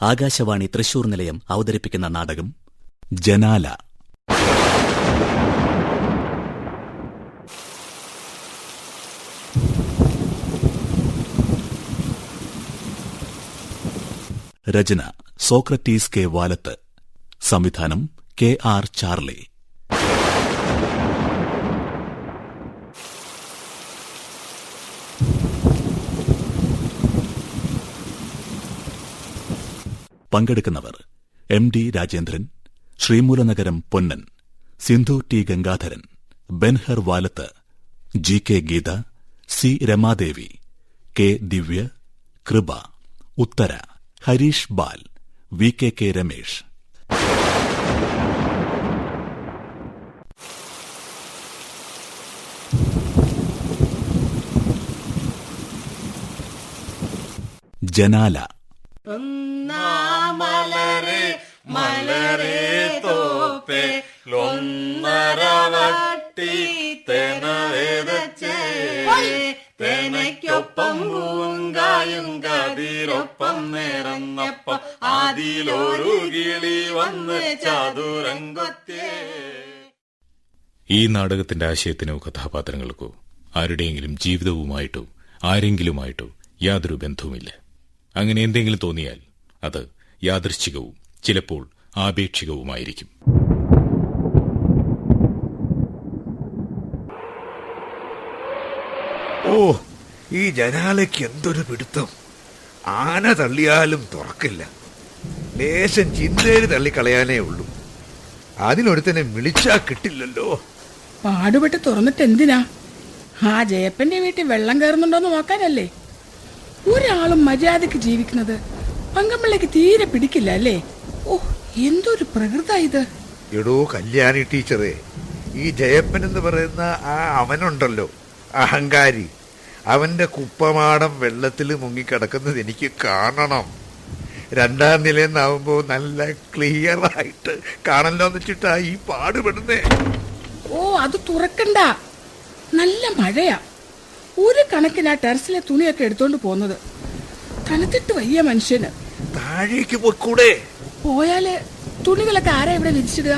ആകാശവാണി തൃശൂർ നിലയം അവതരിപ്പിക്കുന്ന നാടകം ജനാല. രചന സോക്രട്ടീസ് കെ വാലത്ത്. സംവിധാനം കെ ആർ ചാർലി. പങ്കെടുക്കുന്നവർ M D Rajendran Sreemoolanagaram Ponnan Sindhu T Gangadharan Benhur Valath G K Geetha C Ramadevi K Divya Kripa Uthara Harish Bal V K K Ramesh Janala മലരെ മലരെ തോപ്പെ ലൊന്നരവട്ടി തെന തെനയ്ക്കൊപ്പം പൂങ്കായും കതിരൊപ്പം നിരന്നപ്പം അതിലൊരു കിളി വന്ന് ചതുരംഗത്തെ ഈ നാടകത്തിന്റെ ആശയത്തിനോ കഥാപാത്രങ്ങൾക്കോ ആരുടെയെങ്കിലും ജീവിതവുമായിട്ടോ ആരെങ്കിലുമായിട്ടോ യാതൊരു ബന്ധവുമില്ല. അങ്ങനെ എന്തെങ്കിലും തോന്നിയാൽ അത് യാദൃശ്ചികവും ചിലപ്പോൾ ആപേക്ഷികവുമായിരിക്കും. ഓ ഈ ജനാലയ്ക്ക് എന്തൊരു പിടുത്തം. ആന തള്ളിയാലും തുറക്കില്ല. ലേശം ചിന്തേര് തള്ളിക്കളയാനേ ഉള്ളൂ. അതിനൊരുത്തനെ വിളിച്ചാ കിട്ടില്ലല്ലോ. പാടുപെട്ട് തുറന്നിട്ട് എന്തിനാ ആ ജയപ്പന്റെ വീട്ടിൽ വെള്ളം കയറുന്നുണ്ടോന്ന് നോക്കാനല്ലേ? ഒരാളും മര്യാദയ്ക്ക് ജീവിക്കുന്നത് പങ്കമ്പിള്ളക്ക് തീരെ പിടിക്കില്ല അല്ലേ? ഓ എന്തൊരു പ്രകൃത ഇത്. എടോ കല്യാണി ടീച്ചറെ ഈ ജയപ്പൻ എന്ന് പറയുന്ന ആ അവനുണ്ടല്ലോ അഹങ്കാരി. അവന്റെ കുപ്പമാടം വെള്ളത്തിൽ മുങ്ങിക്കിടക്കുന്നത് എനിക്ക് കാണണം. രണ്ടാം നിലയെന്നാവുമ്പോ നല്ല ക്ലിയർ ആയിട്ട് കാണല്ലോ വെച്ചിട്ടാ ഈ പാടുപെടുന്നേ ഓ അത് തുറക്കണ്ട. നല്ല മഴയാ. ഒരു കണക്കിന് ആ ടെറസിലെ തുണിയൊക്കെ എടുത്തോണ്ട് പോന്നത് തണുത്തിട്ട് വയ്യ മനുഷ്യന്. താഴേക്ക് പോയിക്കൂടെ? പോയാൽ തുണികളൊക്കെ ആരാ ഇവിടെ വിരിച്ചിടുക?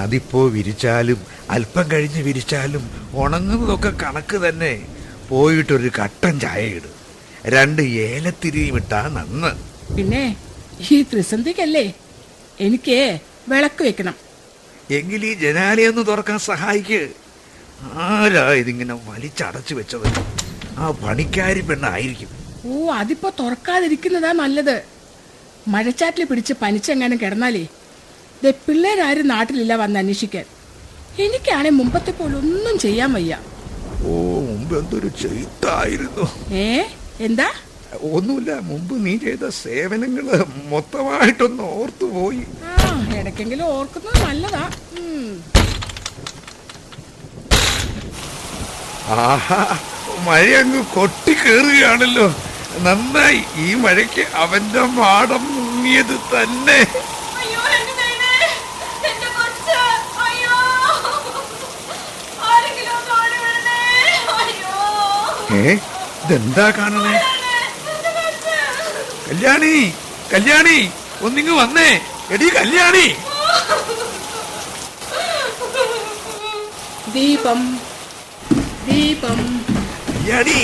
അതിപ്പോ വിരിച്ചാലും അല്പം കഴിഞ്ഞ് വിരിച്ചാലും ഉണങ്ങുന്നതൊക്കെ കണക്ക് തന്നെ. പോയിട്ടൊരു കട്ടൻ ചായ ഇട്. രണ്ട് ഏലത്തിരിയും ഇട്ടാ നന്ന്. പിന്നെ ഈ ത്രിസന്ധിക്കല്ലേ? എനിക്ക് വിളക്ക് വെക്കണം. എങ്കിൽ ഈ ജനാലയൊന്ന് തുറക്കാൻ സഹായിക്ക്. ആരാ ഇതിങ്ങനെ വലിച്ചടച്ചു വെച്ചത് ആ പണിക്കാരി പെണ്ണായിരിക്കും. ഓ അതിപ്പോ തുറക്കാതിരിക്കുന്നതാ നല്ലത്. മഴച്ചാറ്റിൽ പിടിച്ച് പനിച്ചെങ്ങാനും കിടന്നാലേ ദേ പിള്ളേരാരും നാട്ടിലില്ല വന്ന് അന്വേഷിക്കാൻ. എനിക്കാണെ മുമ്പത്തെ പോലെ ഒന്നും ചെയ്യാൻ വയ്യ. ഓ മുമ്പ് എന്തൊരു ചെയ്തായിരുന്നു ഏ എന്താ? ഒന്നുമില്ല മുമ്പ് നീ ചെയ്ത സേവനങ്ങൾ മൊത്തമായിട്ടൊന്ന് ഓർത്തുപോയി. ആ ഇടയ്ക്കെങ്കിലും ഓർക്കുന്നത് നല്ലതാ ഉം. ആഹാ മഴ അങ്ങ് കൊട്ടി കയറുകയാണല്ലോ നന്നായി ഈ മഴയ്ക്ക് അവന്റെ മാടം മുങ്ങിയത് തന്നെ. ഏ ഇതെന്താ കാണണേ കല്യാണി കല്യാണി ഒന്നിങ്ങ് വന്നേ. എടി കല്യാണി. ദീപം കല്യാണി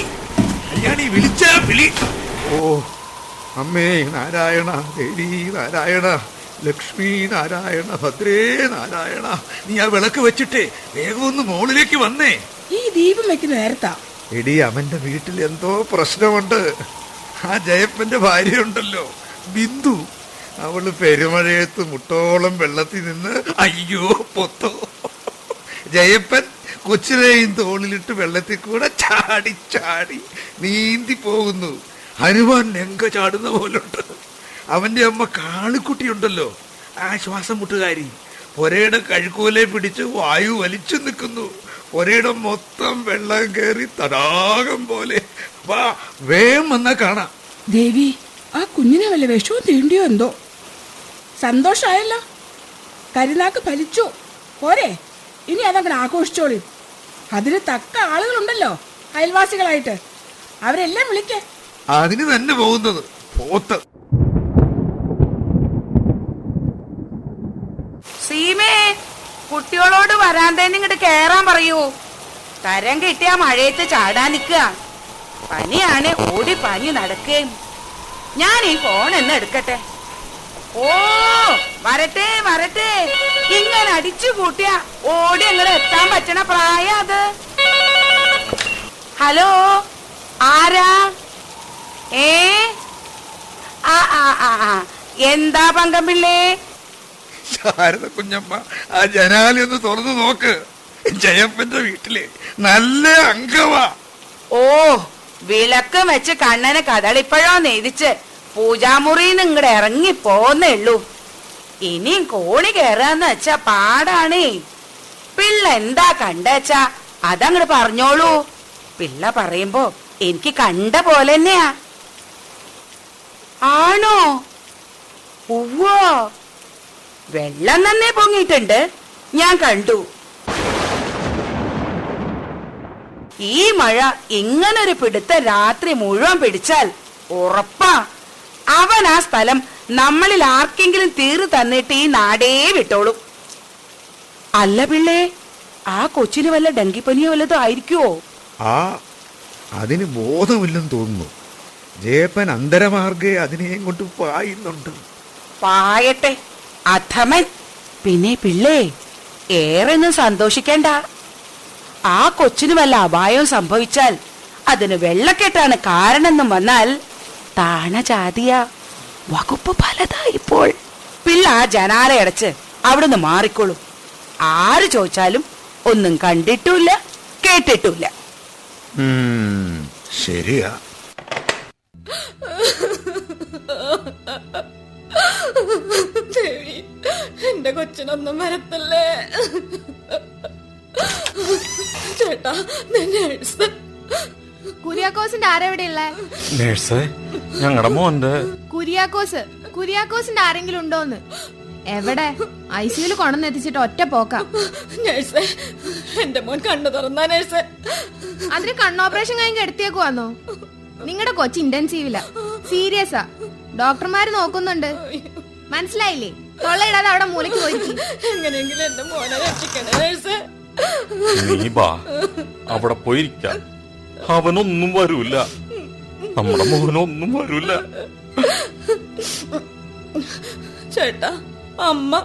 കല്യാണി വിളിച്ചാ വിളി. ഓ അമ്മേ നാരായണ ദേവി നാരായണ ലക്ഷ്മി നാരായണ ഭദ്രേ നാരായണ. നീ ആ വിളക്ക് വെച്ചിട്ടേ വേഗം ഒന്ന് മോളിലേക്ക് വന്നേ. ഈ ദീപം വെക്കുന്ന നേരത്താ. എടി അവന്റെ വീട്ടിൽ എന്തോ പ്രശ്നമുണ്ട്. ആ ജയപ്പന്റെ ഭാര്യയുണ്ടല്ലോ ബിന്ദു. അവൾ പെരുമഴയത്ത് മുട്ടോളം വെള്ളത്തിൽ നിന്ന് അയ്യോ പൊത്തോ. ജയപ്പൻ കൊച്ചിനെയും തോളിലിട്ട് വെള്ളത്തിൽ കൂടെ ചാടി ചാടി നീന്തി പോകുന്നു. ഹനുമാൻ ലങ്ക ചാടുന്ന പോലുണ്ട്. അവന്റെ അമ്മ കാളിക്കുട്ടിയുണ്ടല്ലോ. ആ ശ്വാസം മുട്ടുകാരി. ഒരേടെ കഴുക്കൂലെ പിടിച്ച് വായു വലിച്ചു നിൽക്കുന്നു. പൊരയുടെ മൊത്തം വെള്ളം കയറി തടാകം പോലെ. വാ വേം വന്നാ കാണാം. ദേവി ആ കുഞ്ഞിനെ വല്ല വിഷവും തീണ്ടിയോ എന്തോ? സന്തോഷമായല്ലോ. കരുനാക്ക് ഫലിച്ചു. പോരെ ഇനി അതങ്ങനെ ആഘോഷിച്ചോളി. അതിന് തക്ക ആളുകളുണ്ടല്ലോ അയൽവാസികളായിട്ട്. അവരെല്ലാം വിളിക്കേ. അതിന് തന്നെ പോകുന്നത് പോത്ത്. സീമേ കുട്ടികളോട് വരാൻ തന്നെ ഇങ്ങോട്ട് കേറാൻ പറയൂ. തരം കിട്ടിയ മഴയത്ത് ചാടാൻ നിൽക്കുക. പനിയാണ് ഓടി പനി നടക്കുകയും. ഞാൻ ഈ ഫോൺ എന്ന് എടുക്കട്ടെ. ഓ വരട്ടെ വരട്ടെ. ഇങ്ങനെ അടിച്ചു കൂട്ടിയ ഓടി അങ്ങോട്ട് എത്താൻ പറ്റണ പ്രായ അത്. ഹലോ ആരാ? ഏ? ആ ആ. എന്താ പങ്കമ്പിള്ളേ ശാരദ കുഞ്ഞമ്മ ആ ജനാലി ഒന്ന് തുറന്നു നോക്ക്. ജയപ്പന്റെ വീട്ടിലെ നല്ല അംഗവാ. ഓ വിളക്ക് വെച്ച് കണ്ണന് കഥളിപ്പഴോ നെയ്തിച്ച് പൂജാമുറിന്ന് ഇങ്ങടെ ഇറങ്ങി പോന്നേ ഉള്ളൂ ഇനിയും കോണി കേറാന്ന് വെച്ചാ പാടാണേ. പിള്ള എന്താ കണ്ടച്ചാ അതങ്ങട് പറഞ്ഞോളൂ. പിള്ള പറയുമ്പോ എനിക്ക് കണ്ട പോലെ തന്നെയാ ആണോ? ഉവ്വോ? വെള്ളം നന്നേ പൊങ്ങിയിട്ടുണ്ട്. ഞാൻ കണ്ടു. ഈ മഴ ഇങ്ങനൊരു പിടുത്ത രാത്രി മുഴുവൻ പിടിച്ചാൽ ഉറപ്പാ. അവൻ ആ സ്ഥലം നമ്മളിൽ ആർക്കെങ്കിലും തീർ തന്നിട്ട് ഈ നാടേ വിട്ടോളൂ. അല്ല പിള്ളേ ആ കൊച്ചിന് വല്ല ഡങ്കിപ്പനിയോ വല്ലതും ആയിരിക്കുവോ? ആ അതിന് ബോധമില്ലെന്ന് തോന്നുന്നു. ജയപ്പൻ അന്തരമാർഗെ അതിനെയും കൊണ്ട് പായുന്നുണ്ട്. പായട്ടെ അധമൻ. പിന്നെ പിള്ളേ ഏറെ ഒന്നും സന്തോഷിക്കണ്ട. ആ കൊച്ചിന് വല്ല അപായവും സംഭവിച്ചാൽ അതിന് വെള്ളക്കെട്ടാണ് കാരണമെന്നും വന്നാൽ താണ ജാതിയ വകുപ്പ് പലതാ ഇപ്പോൾ. പിള്ള ആ ജനാല അടച്ച് അവിടുന്ന് മാറിക്കോളൂ. ആര് ചോദിച്ചാലും ഒന്നും കണ്ടിട്ടുമില്ല കേട്ടിട്ടുമില്ല. ശരിയാ. ദേവി എന്റെ കൊച്ചിനൊന്നും വരത്തല്ലേ? ചേട്ടാ നേഴ്സ് കുര്യാക്കോസിന്റെ ആരെവിടെയുള്ള? നേഴ്സ് ഞങ്ങളുടെ മോന്റെ. കുര്യാക്കോസ് കുര്യാക്കോസിന്റെ ആരെങ്കിലും ഉണ്ടോന്ന്? എവിടെ? ഐ സിയുൽ കൊണ്ടുവന്നെത്തിച്ചിട്ട് ഒറ്റ പോക്കാം. നേഴ്സേ എന്റെ മോൻ കണ്ണു തുറന്നാ നേഴ്സ്. അതിന് കണ്ണോപ്പറേഷൻ കഴിഞ്ഞ് എടുത്തേക്ക് വന്നോ നിങ്ങളുടെ കൊച്ചി ഇന്റൻസീവില. സീരിയസാ. ഡോക്ടർമാര് നോക്കുന്നുണ്ട്. മനസ്സിലായില്ലേ? തൊള്ളയിടാതെ അവിടെ മൂലയ്ക്ക് പോയിരിക്കും എങ്ങനെയെങ്കിലും എന്റെ മോനെ രക്ഷിക്കണേ നേഴ്സ്. നീ ബാ അവിടെ പോയിരിക്ക. അവനൊന്നും വരൂല. നമ്മുടെ മോനൊന്നും വരൂല. ചേട്ടാ അമ്മ.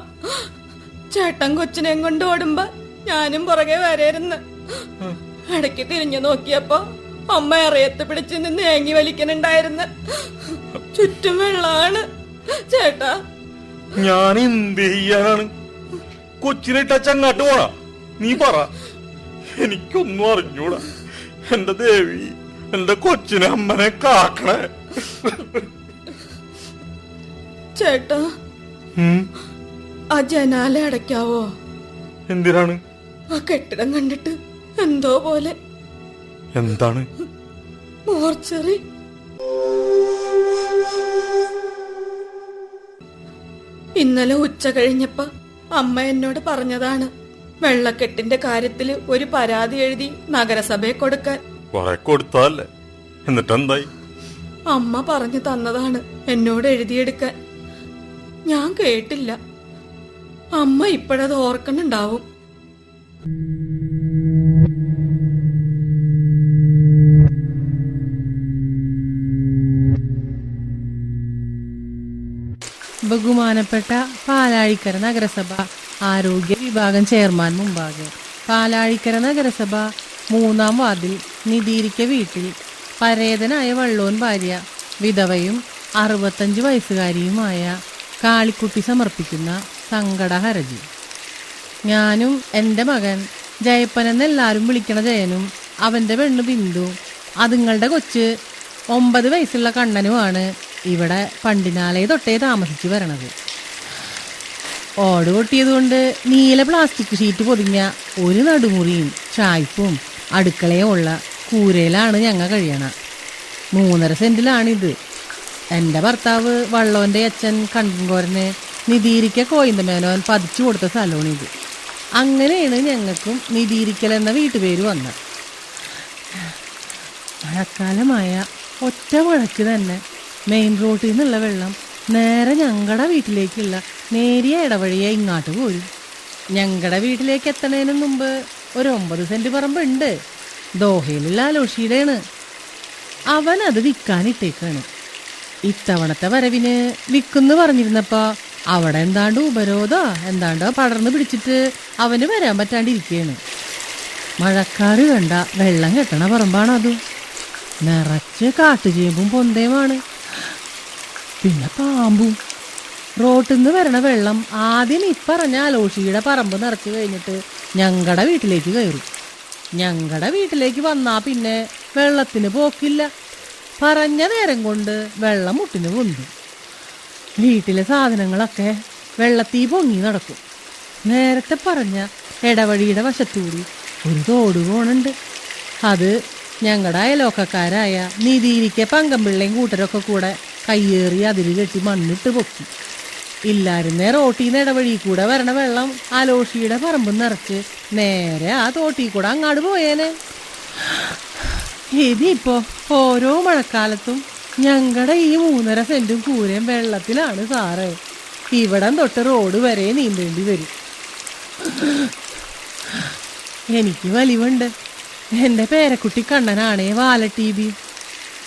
ചേട്ടൻ കൊച്ചിനെയും കൊണ്ട് ഓടുമ്പോ ഞാനും പുറകെ വരരുന്ന്. ഇടയ്ക്ക് തിരിഞ്ഞു നോക്കിയപ്പോ അമ്മ അറിയത്ത് പിടിച്ച് നിന്ന് ഏങ്ങി വലിക്കണുണ്ടായിരുന്നു ചുറ്റും വെള്ളാണ്. ചേട്ടാ. ഞാൻ എന്ത് ചെയ്യാനാണ്? കൊച്ചിനിട്ട ചങ്ങാട്ട് പോണ. നീ പറ. എനിക്കൊന്നും അറിഞ്ഞൂടാ. എന്റെ ദേവി എന്റെ കൊച്ചിനെ അമ്മനെ കാക്കണേ. ചേട്ടാ ആ ജനാല അടയ്ക്കാവോ? എന്തിനാണ്? ആ കെട്ടിടം കണ്ടിട്ട് എന്തോ പോലെ. എന്താണ്? മോർച്ചറി. ഇന്നലെ ഉച്ച കഴിഞ്ഞപ്പോ അമ്മ എന്നോട് പറഞ്ഞതാണ്. വെള്ളക്കെട്ടിന്റെ കാര്യത്തിൽ ഒരു പരാതി എഴുതി നഗരസഭയെ കൊടുക്കാൻ. കൊറേ കൊടുത്തതല്ലേ എന്നിട്ട് എന്തായി അമ്മ പറഞ്ഞു തന്നതാണ് എന്നോട് എഴുതിയെടുക്കാൻ. ഞാൻ കേട്ടില്ല. അമ്മ ഇപ്പോഴത് ഓർക്കണുണ്ടാവും ബഹുമാനപ്പെട്ട പാലാഴിക്കര നഗരസഭ. ആരോഗ്യ വിഭാഗം ചെയർമാൻ മുമ്പാകെ. പാലാഴിക്കര നഗരസഭ മൂന്നാം വാർഡിൽ നിധിയിരിക്ക വീട്ടിൽ പരേതനായ വള്ളോൻ ഭാര്യ വിധവയും അറുപത്തഞ്ച് വയസ്സുകാരിയുമായ കാളിക്കുട്ടി സമർപ്പിക്കുന്ന സങ്കട ഹരജി ഞാനും എന്റെ മകൻ ജയപ്പൻ എന്നെല്ലാവരും വിളിക്കണ ജയനും അവന്റെ പെണ്ണു ബിന്ദു അതുങ്ങളുടെ കൊച്ച് ഒമ്പത് വയസ്സുള്ള കണ്ണനുമാണ് ഇവിടെ പണ്ടിനാലേ തൊട്ടേ താമസിച്ചു വരണത്. ഓട് പൊട്ടിയതുകൊണ്ട് നീല പ്ലാസ്റ്റിക് ഷീറ്റ് പൊതിഞ്ഞ ഒരു നടുമുറിയും ചായ്പും അടുക്കളയും ഉള്ള കൂരയിലാണ് ഞങ്ങൾ കഴിയണ. മൂന്നര സെന്റിലാണിത്. എന്റെ ഭർത്താവ് വള്ളോന്റെ അച്ഛൻ കണ്ടൻകോരന് നിധീരിക്ക കോയിന്തമേനോൻ പതിച്ചു കൊടുത്ത സ്ഥലമാണിത്. അങ്ങനെയാണ് ഞങ്ങൾക്കും നിധീരിക്കൽ എന്ന വീട്ടുപേര് വന്നത്. മഴക്കാലമായ ഒറ്റ മഴയ്ക്ക് തന്നെ മെയിൻ റോഡിൽ നിന്നുള്ള വെള്ളം നേരെ ഞങ്ങളുടെ വീട്ടിലേക്കുള്ള നേരിയ ഇടവഴിയെ ഇങ്ങോട്ട് പോരും. ഞങ്ങളുടെ വീട്ടിലേക്ക് എത്തണേന് മുമ്പ് ഒരു ഒമ്പത് സെന്റ് പറമ്പുണ്ട്. ദോഹയിലുള്ള അലോഷിയുടെയാണ്. അവൻ അത് വിൽക്കാനിട്ടേക്കാണ് ഇത്തവണത്തെ വരവിന് വിൽക്കുന്ന് പറഞ്ഞിരുന്നപ്പോ അവിടെ എന്താണ്ട് ഉപരോധോ എന്താണ്ടോ പടർന്ന് പിടിച്ചിട്ട് അവന് വരാൻ പറ്റാണ്ടിരിക്കുകയാണ് മഴക്കാറ് കണ്ട വെള്ളം കെട്ടണ പറമ്പാണ് അതും നിറച്ച് കാട്ടുചേമ്പും പൊന്തയുമാണ്. പിന്നെ പാമ്പും. റോട്ടിൽ നിന്ന് വരണ വെള്ളം ആദ്യം ഇപ്പറഞ്ഞ അലോഷിയുടെ പറമ്പ് നിറച്ച് കഴിഞ്ഞിട്ട് ഞങ്ങളുടെ വീട്ടിലേക്ക് കയറും. ഞങ്ങളുടെ വീട്ടിലേക്ക് വന്നാ പിന്നെ വെള്ളത്തിന് പോക്കില്ല. പറഞ്ഞ നേരം കൊണ്ട് വെള്ളം മുട്ടിന് പൊന്തും. വീട്ടിലെ സാധനങ്ങളൊക്കെ വെള്ളത്തീ പൊങ്ങി നടക്കും. നേരത്തെ പറഞ്ഞ ഇടവഴിയുടെ വശത്തൂടി ഒരു തോട് പോണുണ്ട്. അത് ഞങ്ങളുടെ അയലോക്കക്കാരായ നിധിയിരിക്കെ പങ്കമ്പിള്ളയും കൂട്ടരൊക്കെ കൂടെ കയ്യേറി അതിൽ കെട്ടി മണ്ണിട്ട് പൊക്കി. ഇല്ലായിരുന്നേ റോട്ടീന്ന് ഇടവഴി കൂടെ വരണ വെള്ളം. ആലോഷിയുടെ പറമ്പ് നിറച്ച് നേരെ ആ തോട്ടി കൂടെ അങ്ങാട് പോയേനെ. ഇതിപ്പോ ഓരോ മഴക്കാലത്തും ഞങ്ങളുടെ ഈ മൂന്നര സെന്റും കൂരയും വെള്ളത്തിലാണ് സാറേ. ഇവിടം തൊട്ട് റോഡ് വരെ നീന്തേണ്ടി വരും. എനിക്ക് വലിവുണ്ട്. എന്റെ പേരക്കുട്ടി കണ്ണനാണേ വാല ടി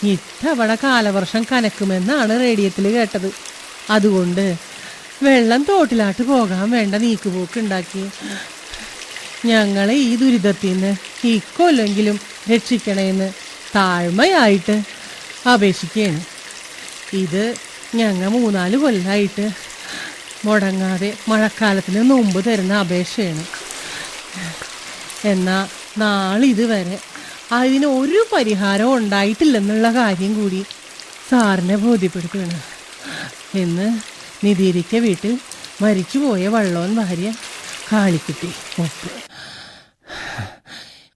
ഇത്തവണ കാലവർഷം കനക്കുമെന്നാണ് റേഡിയത്തിൽ കേട്ടത്. അതുകൊണ്ട് വെള്ളം തോട്ടിലാട്ട് പോകാൻ വേണ്ട നീക്കുപോക്ക് ഉണ്ടാക്കി ഞങ്ങളെ ഈ ദുരിതത്തിൽ നിന്ന് ഇക്കൊല്ലെങ്കിലും രക്ഷിക്കണേന്ന് താഴ്മയായിട്ട് അപേക്ഷിക്കുകയാണ് ഇത് ഞങ്ങൾ മൂന്നാൽ കൊല്ലായിട്ട് മുടങ്ങാതെ മഴക്കാലത്തിന് മുമ്പ് തരുന്ന അപേക്ഷയാണ്. എന്നാൽ നാളിതുവരെ അതിന് ഒരു പരിഹാരം ഉണ്ടായിട്ടില്ലെന്നുള്ള കാര്യം കൂടി സാറിനെ ബോധ്യപ്പെടുത്തുകയാണ്. എന്ന് നിധിരിക്ക വീട്ടിൽ മരിച്ചുപോയ വള്ളോൻ ഭാര്യ കാളിക്കുട്ടി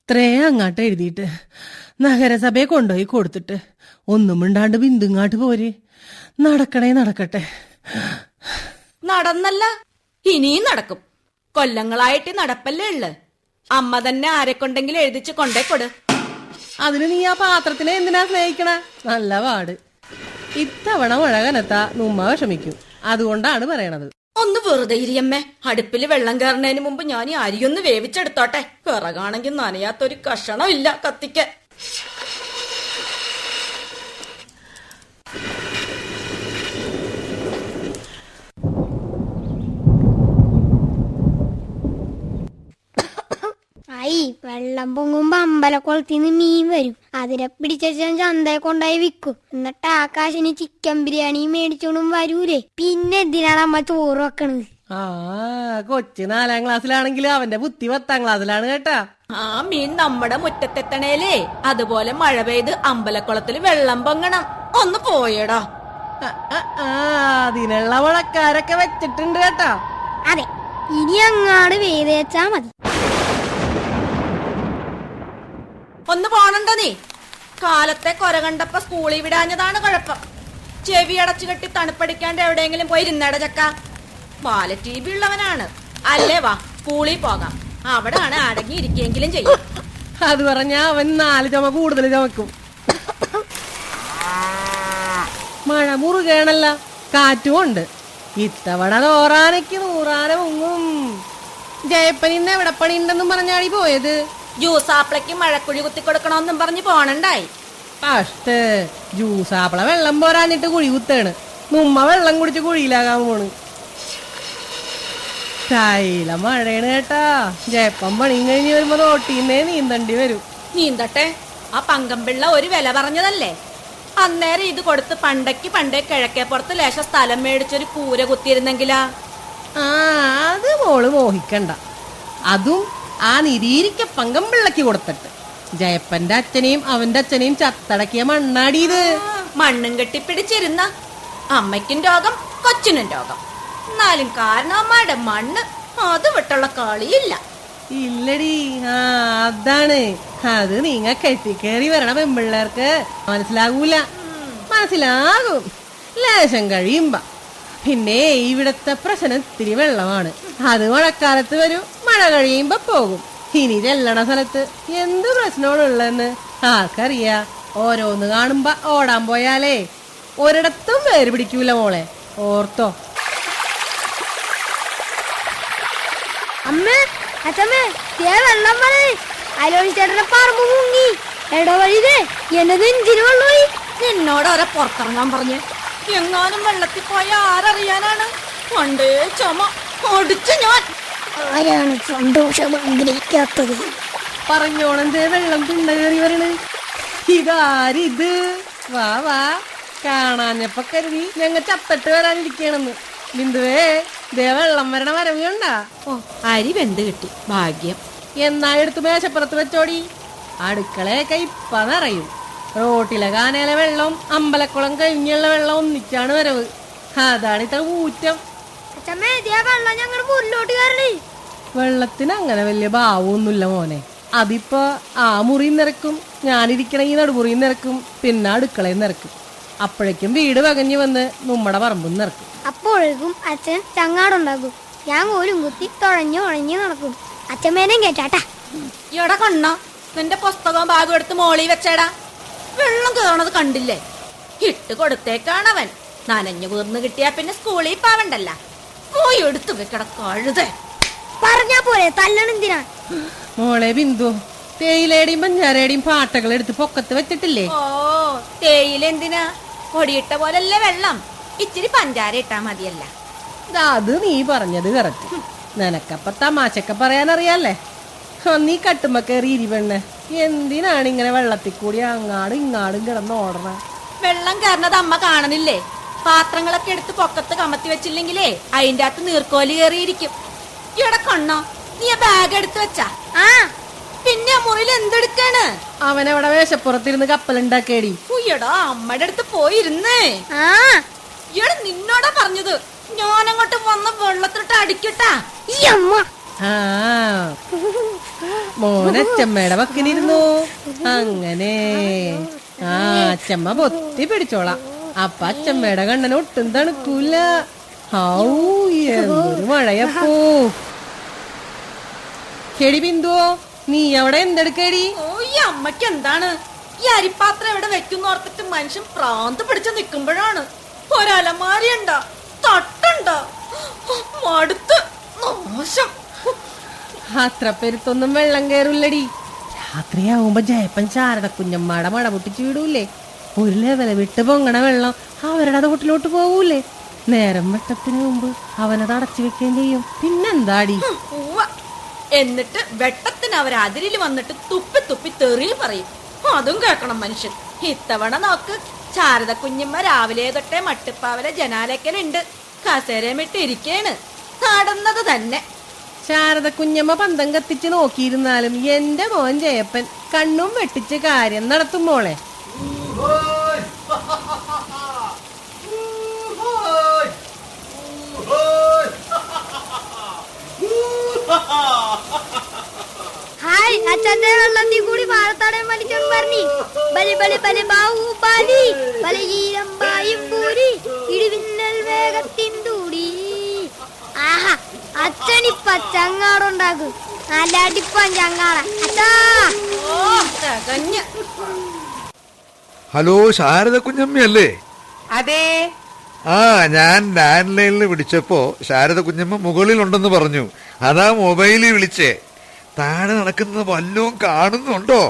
ഇത്രയും അങ്ങാട്ട് എഴുതിയിട്ട് നഗരസഭയെ കൊണ്ടുപോയി കൊടുത്തിട്ട് ഒന്നും മിണ്ടാണ്ട് ബിന്ദുങ്ങാട്ട് പോര്. നടക്കണേ നടക്കട്ടെ. നടന്നല്ല ഇനിയും നടക്കും. കൊല്ലങ്ങളായിട്ട് നടപ്പല്ലേ ഉള്ളു. അമ്മ തന്നെ ആരെക്കൊണ്ടെങ്കിലും എഴുതിച്ച് കൊണ്ടേ കൊട് അതിന് നീ ആ പാത്രത്തിനെ എന്തിനാ സ്നേഹിക്കണ? നല്ല പാട് ഇത്തവണ മഴ നുമ്മ വിഷമിക്കും. അതുകൊണ്ടാണ് പറയണത്. ഒന്ന് വെറുതെ ഇരിയമ്മേ. അടുപ്പിൽ വെള്ളം കയറുന്നതിന് മുമ്പ് ഞാൻ ഈ അരിയൊന്ന് വേവിച്ചെടുത്തോട്ടെ. വിറകാണെങ്കിൽ നനയാത്തൊരു കഷണം ഇല്ല കത്തിക്ക് ഐ വെള്ളം പൊങ്ങുമ്പോ അമ്പലക്കുളത്തിന്ന് മീൻ വരും. അതിനെ പിടിച്ചാൻ ചന്തയെ കൊണ്ടായി വിൽക്കും. എന്നിട്ട് ആകാശിന് ചിക്കൻ ബിരിയാണി മേടിച്ചോണ്ടും വരൂലേ. പിന്നെ എന്തിനാണ് അമ്മ ചോറ് വെക്കണത്? ആ കൊച്ചു നാലാം ക്ലാസ്സിലാണെങ്കിൽ അവന്റെ ബുദ്ധി പത്താം ക്ലാസ്സിലാണ് കേട്ടാ. ആ മീൻ നമ്മുടെ മുറ്റത്തെത്തണേലേ. അതുപോലെ മഴ പെയ്ത് അമ്പലക്കുളത്തിൽ വെള്ളം പൊങ്ങണം. ഒന്ന് പോയടാ. അതിനുള്ള വളക്കാരൊക്കെ വെച്ചിട്ടുണ്ട് കേട്ടാ. അതെ ഇനി അങ്ങാട് വേദേച്ചാ മതി. ഒന്ന് പോണണ്ട നീ? കാലത്തെ കൊര കണ്ടപ്പോ സ്കൂളിൽ വിടാഞ്ഞതാണ് കുഴപ്പം. ചെവി അടച്ചു കെട്ടി തണുപ്പടിക്കാണ്ട് എവിടെയെങ്കിലും പോയി ഇരുന്നട ചക്ക. ബാല ടി വി ഉള്ളവനാണ്. അല്ലേ വാ സ്കൂളിൽ പോകാം. അവിടെ ആണ് അടങ്ങി ഇരിക്കെങ്കിലും ചെയ്യും. അത് പറഞ്ഞ അവൻ നാല് ചുമ കൂടുതൽ ചുമക്കും. മഴ മുറുകേണല്ല കാറ്റും ഉണ്ട്. ഇത്തവണ തോറാനയ്ക്ക് നൂറാന മുങ്ങും. ജയപ്പനിന്ന് എവിടെ പണി ഉണ്ടെന്നും പോയത്? ജ്യൂസ് ആപ്പിളയ്ക്ക് മഴക്കുഴി കുത്തി കൊടുക്കണമെന്നും പറഞ്ഞ് പോണണ്ടായി. കഷ്ട് ജ്യൂസാപ്പിള വെള്ളം പോരാഞ്ഞിട്ട് കുഴി കുത്താണ്. മുമ്മ വെള്ളം കുടിച്ച് കുഴിയിലാകാൻ പോണ്. തൈല മഴയാണ് കേട്ടാ. ജപ്പം പണിയും കഴിഞ്ഞ് വരുമ്പോ റോട്ടീന്നേ നീന്തണ്ടി വരും. നീന്തട്ടെ? ആ പങ്കമ്പിള്ള ഒരു വില പറഞ്ഞതല്ലേ? അന്നേരം ഇത് കൊടുത്ത് പണ്ടയ്ക്ക് പണ്ടേ കിഴക്കേ പുറത്ത് ലേശ സ്ഥലം മേടിച്ചൊരു കൂര കുത്തിയിരുന്നെങ്കിലാ? ആ അത് മോൾ മോഹിക്കണ്ട. അതും ആ നിരീരിക്ക പങ്കം പിള്ളക്ക് കൊടുത്തിട്ട്. ജയപ്പന്റെ അച്ഛനെയും അവന്റെ അച്ഛനെയും ചത്തടക്കിയ മണ്ണാടിയത്. മണ്ണും കെട്ടിപ്പിടിച്ചിരുന്ന അമ്മയ്ക്കും രോഗം കൊച്ചിനും രോഗം. എന്നാലും കാരണവന്മാരുടെ മണ്ണ് അത് വിട്ടുള്ള കളിയില്ല. ഇല്ലടി ആ അതാണ്. അത് നിങ്ങ കെട്ടിക്കേറി വരണ പെമ്പിള്ളേർക്ക്. മനസ്സിലാകൂല മനസ്സിലാകും. ലേശം കഴിയുമ്പ. പിന്നെ ഇവിടത്തെ പ്രശ്നം ഇത്തിരി വെള്ളമാണ്. അത് മഴക്കാലത്ത് വരും മഴ കഴിയുമ്പോ പോകും. ഇനി ചെല്ലണ സ്ഥലത്ത് എന്ത് പ്രശ്നമാണ് ഉള്ളതെന്ന് ആർക്കറിയാ? ഓരോന്ന് കാണുമ്പോ ഓടാൻ പോയാലേ ഒരിടത്തും വേര് പിടിക്കൂല മോളെ. ഓർത്തോ? അമ്മേ അച്ഛമ്മേ വെള്ളം വരെ അലോണി പറമ്പ് മുങ്ങി. എടോ വഴിതേ എന്നത് എഞ്ചിന് വെള്ളമായി എന്നോട് അവരെ പുറത്തിറങ്ങാൻ പറഞ്ഞ്. എങ്ങാനും വെള്ളത്തിൽ പോയ ആരറിയാനാണ്? പണ്ടേ ചുമ. ഒടിച്ചു ഞാൻ. ആരാണ് സന്തോഷം ആഗ്രഹിക്കാത്തത് പറഞ്ഞോളെന്തേ വെള്ളം പിണ്ട കയറി വരണ് ഇതാരിത്? വാ വാ. കാണാഞ്ഞപ്പോ കരുതി. ഞങ്ങ ചത്തട്ട് വരാനിരിക്കണെന്ന് ബിന്ദുവേ ദേ വെള്ളം വരണ വരവ് കണ്ടാ? ഓ അരി വെന്ത് കിട്ടി. ഭാഗ്യം. എന്നാ എടുത്ത് മേശപ്പുറത്ത് വെച്ചോടി. അടുക്കളയൊക്കെ ഇപ്പ നിറയും. റോട്ടിലെ കാനയിലെ വെള്ളം അമ്പലക്കുളം കഴിഞ്ഞുള്ള വെള്ളം ഒന്നിച്ചാണ് വരവ്. അതാണ് ഇത്ര ഊറ്റം. വെള്ളത്തിന് അങ്ങനെ വലിയ ഭാവമൊന്നുമില്ല മോനെ. അതിപ്പോ ആ മുറിയും നിറക്കും ഞാനിരിക്കണ ഈ നടുമുറിയും നിറക്കും പിന്നെ അടുക്കളയും നിറക്കും അപ്പോഴേക്കും വീട് വകഞ്ഞു വന്ന് നമ്മുടെ പറമ്പും നിറക്കും അപ്പോഴേക്കും അച്ഛൻ ചങ്ങാടുണ്ടാക്കും ഞാൻ കോലും കുത്തി തുഴഞ്ഞു ഉഴഞ്ഞു നടക്കും. അച്ഛമ്മേനെയും കേട്ടാട്ടാ ഇവിടെ കൊണ്ടോ നിന്റെ പുസ്തകവും ഭാഗം എടുത്ത് മോളി വെച്ചേടാ. വെള്ളം കയറണത് കണ്ടില്ലേ? ഇട്ട് കൊടുത്തേക്കാണവൻ. നനഞ്ഞു വീർന്ന് കിട്ടിയാ പിന്നെ സ്കൂളിൽ പാവണ്ടല്ല. പോയി എടുത്തു വെക്കട കഴുതേ പറഞ്ഞാ പോലെ തല്ലണെന്തിനാ മോളെ ബിന്ദു തേയിലയുടെയും പഞ്ചാരയുടെയും പാട്ടകൾ എടുത്ത് പൊക്കത്ത് വെച്ചിട്ടില്ലേ? ഓ തേയില എന്തിനാ? പൊടിയിട്ട പോലല്ലേ വെള്ളം. ഇച്ചിരി പഞ്ചാര ഇട്ടാ മതിയല്ല. അത് നീ പറഞ്ഞത് കറക്റ്റ് നിനക്കപ്പ തമാശക്ക പറയാനറിയാല്ലേ? നീ കട്ടുമ്പ കയറി ഇരിവെണ്ണ എന്തിനാണ് ഇങ്ങനെ വെള്ളത്തിൽ കൂടി അങ്ങാടും ഇങ്ങാടും കിടന്ന് ഓടണ? വെള്ളം കയറുന്നത് അമ്മ കാണുന്നില്ലേ? പാത്രങ്ങളൊക്കെ എടുത്ത് പൊക്കത്ത് കമത്തി വെച്ചില്ലെങ്കിലേ അതിന്റെ അകത്ത് നീർക്കോലി കയറിയിരിക്കും. ഇവിടെ കണ്ണോ നീ ആ ബാഗ് എടുത്ത് വെച്ചാ? ആ. പിന്നെ ആ മുറിയിൽ എന്തെടുക്കാണ്? അവനവിടെ വേഷപ്പുറത്തിരുന്ന് കപ്പലുണ്ടാക്കേടി ഉയ്യടാ അമ്മയുടെ അടുത്ത് പോയിരുന്നേ. ആ. ഇയാൾ നിന്നോടാ പറഞ്ഞത്. ഞാനങ്ങോട്ട് വന്ന് വെള്ളത്തിലിട്ട് അടിക്കട്ടാ. ഈ അമ്മ. ആ മോനച്ചമ്മയുടെ വക്കിനിരുന്നു. അങ്ങനെ. ആ അച്ചമ്മ പൊത്തി പിടിച്ചോളാം. അപ്പൊ അച്ചമ്മയുടെ കണ്ണന് ഒട്ടും തണുക്കൂല. ഹൗ എന്തൊരു മഴയപ്പോ. ചെടി ബിന്ദുവോ നീ അവിടെ എന്തെടുക്കടി? ഓ ഈ അമ്മയ്ക്ക് എന്താണ്? ഈ അരിപ്പാത്രം എവിടെ വെക്കുന്ന ഓർത്തിട്ട് മനുഷ്യൻ പ്രാന്ത് പിടിച്ച് നിൽക്കുമ്പോഴാണ്. ഒരലമാരിയുണ്ട. തട്ടുണ്ട. മടുത്ത്. മോശം. അത്ര പെരുത്തൊന്നും വെള്ളം കയറില്ലടി രാത്രിയാവുമ്പോ ജയപ്പൻ ശാരദ കുഞ്ഞമ്മാടെ മട പൊട്ടിച്ച് വിടൂലേ ഒരു ലെവല വിട്ട് പൊങ്ങണ വെള്ളം അവരുടെ തോട്ടിലോട്ട് പോവൂലേ. നേരം വെട്ടത്തിന് മുമ്പ് അവനത് അടച്ചു വെക്കുകയും ചെയ്യും. പിന്നെന്താടി. എന്നിട്ട് വെട്ടത്തിന് അവർ അതിരിൽ വന്നിട്ട് തുപ്പി തുപ്പി തെറി പറയും. അതും കേൾക്കണം മനുഷ്യൻ. ഇത്തവണ നോക്ക് ശാരദ കുഞ്ഞമ്മ രാവിലെ തൊട്ടേ മട്ടുപ്പാവല ജനാലക്കലുണ്ട്. കസേരമിട്ട് ഇരിക്കേണ് നടന്നത് തന്നെ. ശാരദ കുഞ്ഞമ്മ പന്തം കത്തിച്ച് നോക്കിയിരുന്നാലും എന്റെ മോൻ ജയപ്പൻ കണ്ണും വെട്ടിച്ച് കാര്യം നടത്തും മോളെ. ബലി ബായും പൂരി. തൂടി. ആഹാ അച്ഛനിപ്പ ചങ്ങാടുണ്ടാക്കും നല്ല അടിപ്പം ചങ്ങാട അച്ഛാ ഓ തികഞ്ഞ് ഹലോ ശാരദ കുഞ്ഞമ്മയല്ലേ? അതെ. ആ ഞാൻ ലാൻഡ് ലൈനിൽ വിളിച്ചപ്പോ ശാരദ കുഞ്ഞമ്മ മുകളിലുണ്ടെന്ന് പറഞ്ഞു. അതാ മൊബൈലിൽ വിളിച്ചേ. താഴെ നടക്കുന്നത് വല്ലതും കാണുന്നുണ്ടോ?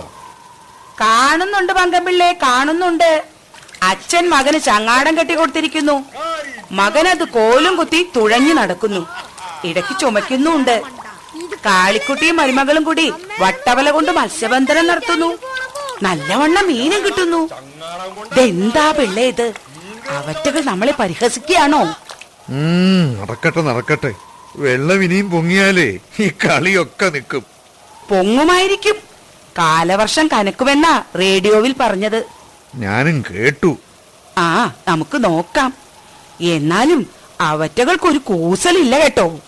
കാണുന്നുണ്ട് പങ്കമ്പിള്ളേ കാണുന്നുണ്ട്. അച്ഛൻ മകന് ചങ്ങാടം കെട്ടി കൊടുത്തിരിക്കുന്നു. മകനത് കോലും കുത്തി തുഴഞ്ഞു നടക്കുന്നു. ഇടയ്ക്ക് ചുമക്കുന്നുണ്ട് കാളിക്കുട്ടിയും മരുമകളും കൂടി വട്ടവല കൊണ്ട് മത്സ്യബന്ധനം നടത്തുന്നു. നല്ലവണ്ണം മീനും കിട്ടുന്നു. ഇതെന്താ പിള്ള ഇത്? അവറ്റകൾ നമ്മളെ പരിഹസിക്കുകയാണോ? നടക്കട്ടെ നടക്കട്ടെ. വെള്ളം ഇനിയും പൊങ്ങിയാലേ ഈ കളിയൊക്കെ നിൽക്കും. പൊങ്ങുമായിരിക്കും. കാലവർഷം കനക്കുമെന്നാ റേഡിയോവിൽ പറഞ്ഞത്. ഞാനും കേട്ടു. ആ നമുക്ക് നോക്കാം. എന്നാലും അവറ്റകൾക്കൊരു കൂസലില്ല കേട്ടോ.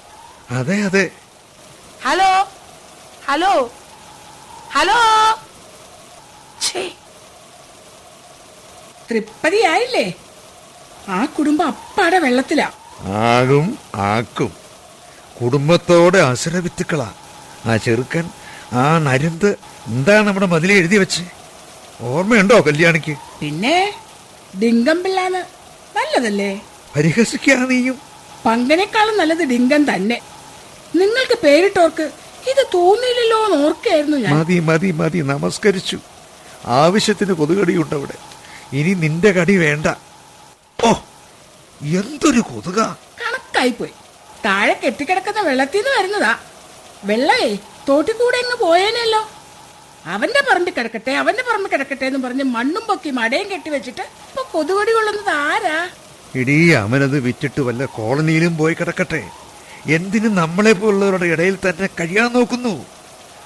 അതെ അതെ. ഹലോ? ഹലോ? ഹലോ? തൃപ്പതി ആയില്ലേ ആ കുടുംബം അപ്പാടെ വെള്ളത്തിലാ. ആകും ആക്കും. കുടുംബത്തോടെ അസുരവിത്തുക്കളാ ആ ചെറുക്കൻ ആ നരുന്ത് എന്താണ് നമ്മുടെ മതിലെ എഴുതി വെച്ച്? ഓർമ്മയുണ്ടോ കല്യാണിക്ക്? പിന്നെ ഡിങ്കമ്പിള്ളാന്ന് നല്ലതല്ലേ? പരിഹസിക്കാ നീയും. പങ്കനേക്കാളും നല്ലത് ഡിങ്കം തന്നെ. നിങ്ങൾക്ക് പേരിട്ടോർക്ക് ഇത് തോന്നിയില്ലല്ലോ എന്ന് ഓർക്കായിരുന്നു ഞാൻ. മതി മതി മതി നമസ്കരിച്ചു. ആവശ്യത്തിന് കൊതുകടിയുണ്ട് അവിടെ. ഇനി നിന്റെ കടി വേണ്ട. ഓ എന്തൊരു കൊതുക. കണക്കായി പോയി താഴെ കെട്ടിക്കിടക്കുന്ന വെള്ളത്തിൽ നിന്ന് വരുന്നതാ വെള്ളമേ തോട്ടിക്കൂടെ അങ്ങ് പോയേനല്ലോ അവന്റെ പറമ്പിൽ കിടക്കട്ടെ അവന്റെ പറമ്പിൽ കിടക്കട്ടെ എന്ന് പറഞ്ഞ് മണ്ണും പൊക്കി മടയും കെട്ടി വെച്ചിട്ട് ഇപ്പൊ കൊതുകടി കൊള്ളുന്നത് ആരാ? ഇടീ അവനത് വിറ്റിട്ട് വല്ല കോളനിയിലും പോയി കിടക്കട്ടെ. എന്തിനും നമ്മളെ പോലുള്ളവരുടെ ഇടയിൽ തന്നെ കഴിയാൻ നോക്കുന്നു?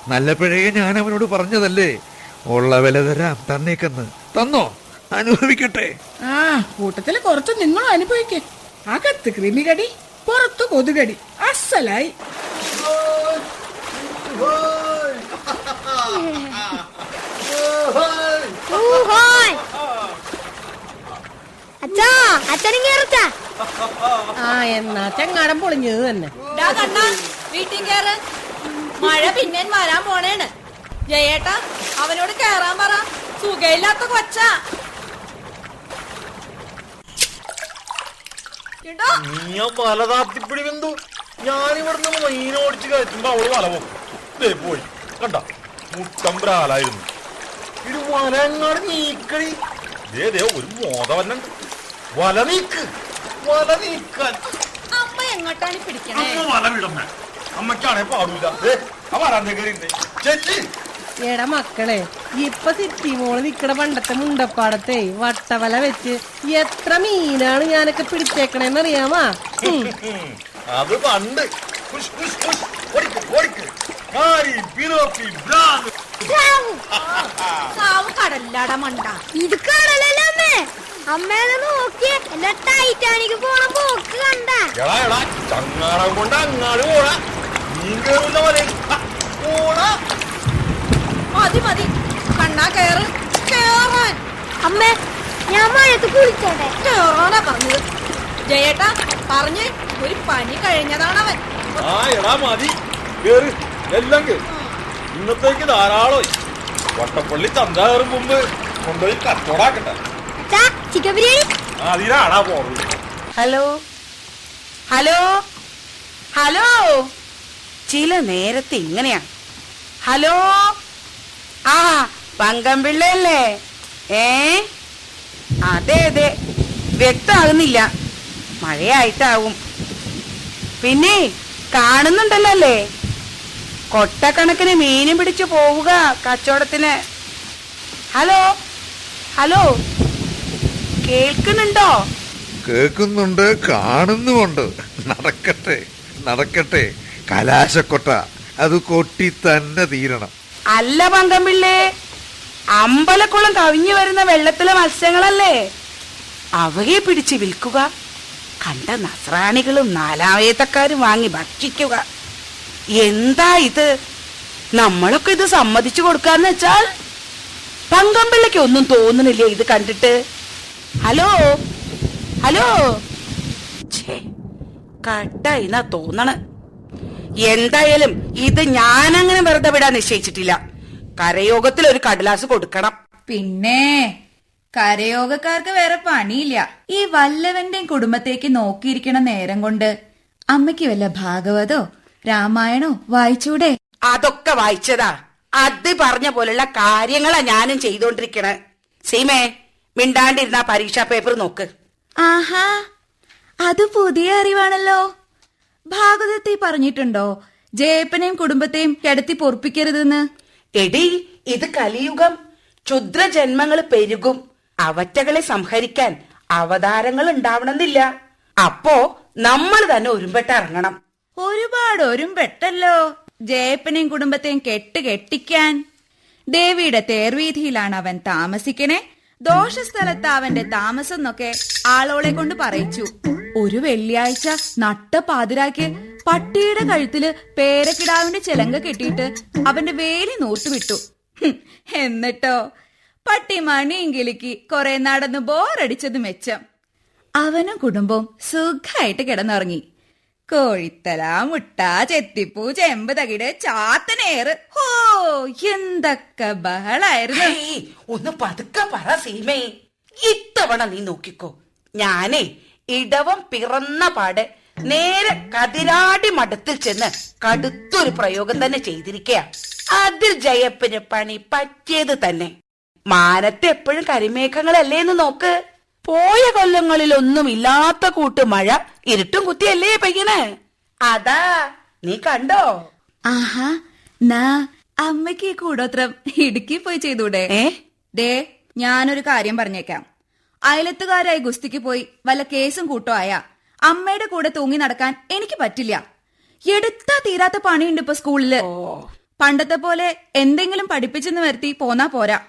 നല്ലപ്പോഴേ ഞാൻ അവനോട് പറഞ്ഞതല്ലേ? ഉള്ള വില തരാം തന്നേക്കെന്ന്. തന്നോ? അനുഭവിക്കട്ടെ. ആ കൂട്ടത്തിൽ കുറച്ച് നിങ്ങളും അനുഭവിക്കേ. അകത്ത് കൃമികടി പുറത്ത് കൊതുകടി. അസലായി. ഊഹോയ്. അച്ഛാ അച്ഛനും കേറച്ചാ. ആ എന്നാ ചെങ്ങാടം പൊളിഞ്ഞത് തന്നെ. വീട്ടിൽ കേറ്. മഴ പിന്നേം വരാൻ പോണേണ്. ജയേട്ടാ അവനോട് കേറാൻ പറ. സുഖയില്ലാത്ത കൊച്ച. ഇടോ. നീ ആ വല താത്തിപ്പിടി ബിന്ദു. ഞാനിവിടുന്ന് ഓടിച്ച് കയറ്റുമ്പോ അവൾ വല പോകും പോയി. കണ്ട? മുട്ടം ബ്രാലായിരുന്നു ഇത് വല എങ്ങാട് നീക്കടി. ദേ ദേ ഒരു മോതവന്നുണ്ട് വല നീക്ക് വല നീക്കാൻ അമ്മ എങ്ങോട്ടാണ് പിടിക്കണേ? അമ്മ വല വിടമ്മ അമ്മയ്ക്കാണെ പാടൂല. ആ വരാന്റെ കയറിണ്ട് ചേച്ചി. എടാ മക്കളെ ഇപ്പൊ സിറ്റി മോൾ നിക്കണ പണ്ടത്തെ മുണ്ടപ്പാടത്തെ വട്ടവല വെച്ച് എത്ര മീനാണ് ഞാനൊക്കെ പിടിച്ചേക്കണേന്ന് അറിയാമാ. അത് പണ്ട്. Push push push. ഓടിക്ക് ഓടിക്ക്. കാരി പിലോപ്പി ബ്രാന്ന് സാവ് കടല്ലാട മണ്ട. ഇത് കാണലല്ലേ അമ്മേ നോക്കിയേ. എന്നെ ടൈറ്റാനിക്ക് പോണ പോക്ക് കണ്ട. എടാ എടാ ചങ്ങാടം കൊണ്ട് അങ്ങാട് പോടാ. നീ കേറുന്ന പോലെ. പോടാ. മതി മതി. കണ്ണാ കയറ് കേറാൻ. അമ്മേ ഞാൻ മഴത്ത് കുളിച്ചോട്ടെ. കേറാനാ പറഞ്ഞത്. ജയേട്ടാ പറഞ്ഞ് ഒരു പനി കഴിഞ്ഞതാണവൻ ആ എടാ മതി. കേറ്. എല്ലാം കേറ്. ഇന്നത്തേക്ക് ധാരാളമായി. വട്ടപ്പള്ളി ചന്ത കയറും മുമ്പ് കൊണ്ടുപോയി കച്ചവടാക്കട്ടെ. അച്ഛാ chicken biryani? Hello? Hello? Hello? ചില നേരത്തെ ഇങ്ങനെയാ. ഹലോ? ആ പങ്കമ്പിള്ളയല്ലേ ഏ? അതെ അതെ. വ്യക്തമാകുന്നില്ല. മഴയായിട്ടാവും. പിന്നെ കാണുന്നുണ്ടല്ലോ അല്ലേ? കൊട്ടക്കണക്കിന് മീനും പിടിച്ചു പോവുക കച്ചവടത്തിന്. ഹലോ? ഹലോ? കേൾക്കുന്നുണ്ടോ? കേൾക്കുന്നുണ്ട് കാണുന്നുമുണ്ട്. നടക്കട്ടെ നടക്കട്ടെ. കലാശക്കൊട്ട അത് കൊട്ടി തന്നെ തീരണം. അല്ല പങ്കമ്പിള്ളേ അമ്പലക്കുളം കവിഞ്ഞു വരുന്ന വെള്ളത്തിലെ മത്സ്യങ്ങളല്ലേ? അവയെ പിടിച്ച് വിൽക്കുക കണ്ട നസ്രാണികളും നാലാവേത്തക്കാരും വാങ്ങി ഭക്ഷിക്കുക. എന്താ ഇത്? നമ്മളൊക്കെ ഇത് സമ്മതിച്ചു കൊടുക്കാന്ന് വെച്ചാൽ പങ്കമ്പിള്ളയ്ക്ക് ഒന്നും തോന്നുന്നില്ലേ ഇത് കണ്ടിട്ട്? ഹലോ? ഹലോ? കട്ടായിന്നാ തോന്നണ. എന്തായാലും ഇത് ഞാനങ്ങനെ വെറുതെ വിടാൻ നിശ്ചയിച്ചിട്ടില്ല. കരയോഗത്തിൽ ഒരു കടലാസ് കൊടുക്കണം. പിന്നെ കരയോഗക്കാർക്ക് വേറെ പണിയില്ല. ഈ വല്ലവന്റെയും കുടുംബത്തേക്ക് നോക്കിയിരിക്കണ നേരം കൊണ്ട് അമ്മയ്ക്ക് വല്ല ഭാഗവതോ രാമായണോ വായിച്ചൂടെ? അതൊക്കെ വായിച്ചതാ. അത് പറഞ്ഞ പോലുള്ള കാര്യങ്ങളാ ഞാനും ചെയ്തോണ്ടിരിക്കണേ. സീമേ മിണ്ടാണ്ടിരുന്ന പരീക്ഷാ പേപ്പർ നോക്ക്. ആഹാ അത് പുതിയ അറിവാണല്ലോ. ഭാഗവതത്തിൽ പറഞ്ഞിട്ടുണ്ടോ ജയപ്പനെയും കുടുംബത്തെയും കിടത്തി പൊറപ്പിക്കരുതെന്ന്? എടി ഇത് കലിയുഗം. ക്ഷുദ്ര ജന്മങ്ങൾ പെരുകും. അവറ്റകളെ സംഹരിക്കാൻ അവതാരങ്ങൾ ഉണ്ടാവണമെന്നില്ല. അപ്പോ നമ്മൾ തന്നെ ഒരുമ്പെട്ട് ഇറങ്ങണം. ഒരുപാട് ഒരുമ്പെട്ടല്ലോ ജയപ്പനെയും കുടുംബത്തെയും കെട്ട് കെട്ടിക്കാൻ. ദേവിയുടെ തേർവീതിയിലാണ് അവൻ താമസിക്കണേ. ദോഷസ്ഥലത്ത് അവന്റെ താമസം എന്നൊക്കെ ആളോളെ കൊണ്ട് പറയിച്ചു. ഒരു വെള്ളിയാഴ്ച നട്ട പാതിരാക്ക് പട്ടിയുടെ കഴുത്തിൽ പേരക്കിടാവിന്റെ ചിലങ്ക കെട്ടിയിട്ട് അവന്റെ വേലി നൂർത്തു വിട്ടു എന്നിട്ടോ? പട്ടി മണിയും കിളിക്ക് കുറെ നടന്ന് ബോറടിച്ചത് മെച്ചം. അവനും കുടുംബവും സുഖമായിട്ട് കിടന്നുറങ്ങി. കോഴിത്തല മുട്ട ചെത്തിപ്പൂ ചെമ്പ് തകിട് ചാത്തനേറ് ഹോ എന്തൊക്കെ ബഹളായിരുന്നു. ഒന്ന് പതുക്കെ പറ സീമേ. ഇത്തവണ നീ നോക്കിക്കോ. ഞാനേ ഇടവം പിറന്ന പാടെ നേരെ കതിരാടി മഠത്തിൽ ചെന്ന് കടുത്തൊരു പ്രയോഗം തന്നെ ചെയ്തിരിക്കുക അതിൽ ജയപ്പിന് പണി പറ്റിയത് തന്നെ. മാനത്തെ എപ്പോഴും കരിമേഘങ്ങളല്ലേ എന്ന് നോക്ക്. പോയ കൊല്ലങ്ങളിലൊന്നും ഇല്ലാത്ത കൂട്ട് മഴ ഇരുട്ടും കുത്തിയല്ലേ പെയ്യണ്? അതാ നീ കണ്ടോ? ആഹാ നാ അമ്മയ്ക്ക് ഈ കൂടോത്രം ഇടുക്കി പോയി ചെയ്തൂടെ? ഏ? ദേ ഞാനൊരു കാര്യം പറഞ്ഞേക്കാം. അയലത്തുകാരായി ഗുസ്തിക്ക് പോയി വല്ല കേസും കൂട്ടോ ആയ. അമ്മയുടെ കൂടെ തൂങ്ങി നടക്കാൻ എനിക്ക് പറ്റില്ല. എടുത്താ തീരാത്ത പണിയുണ്ട് ഇപ്പൊ സ്കൂളിൽ. പണ്ടത്തെ പോലെ എന്തെങ്കിലും പഠിപ്പിച്ചെന്ന് വരുത്തി പോന്നാ പോരാ.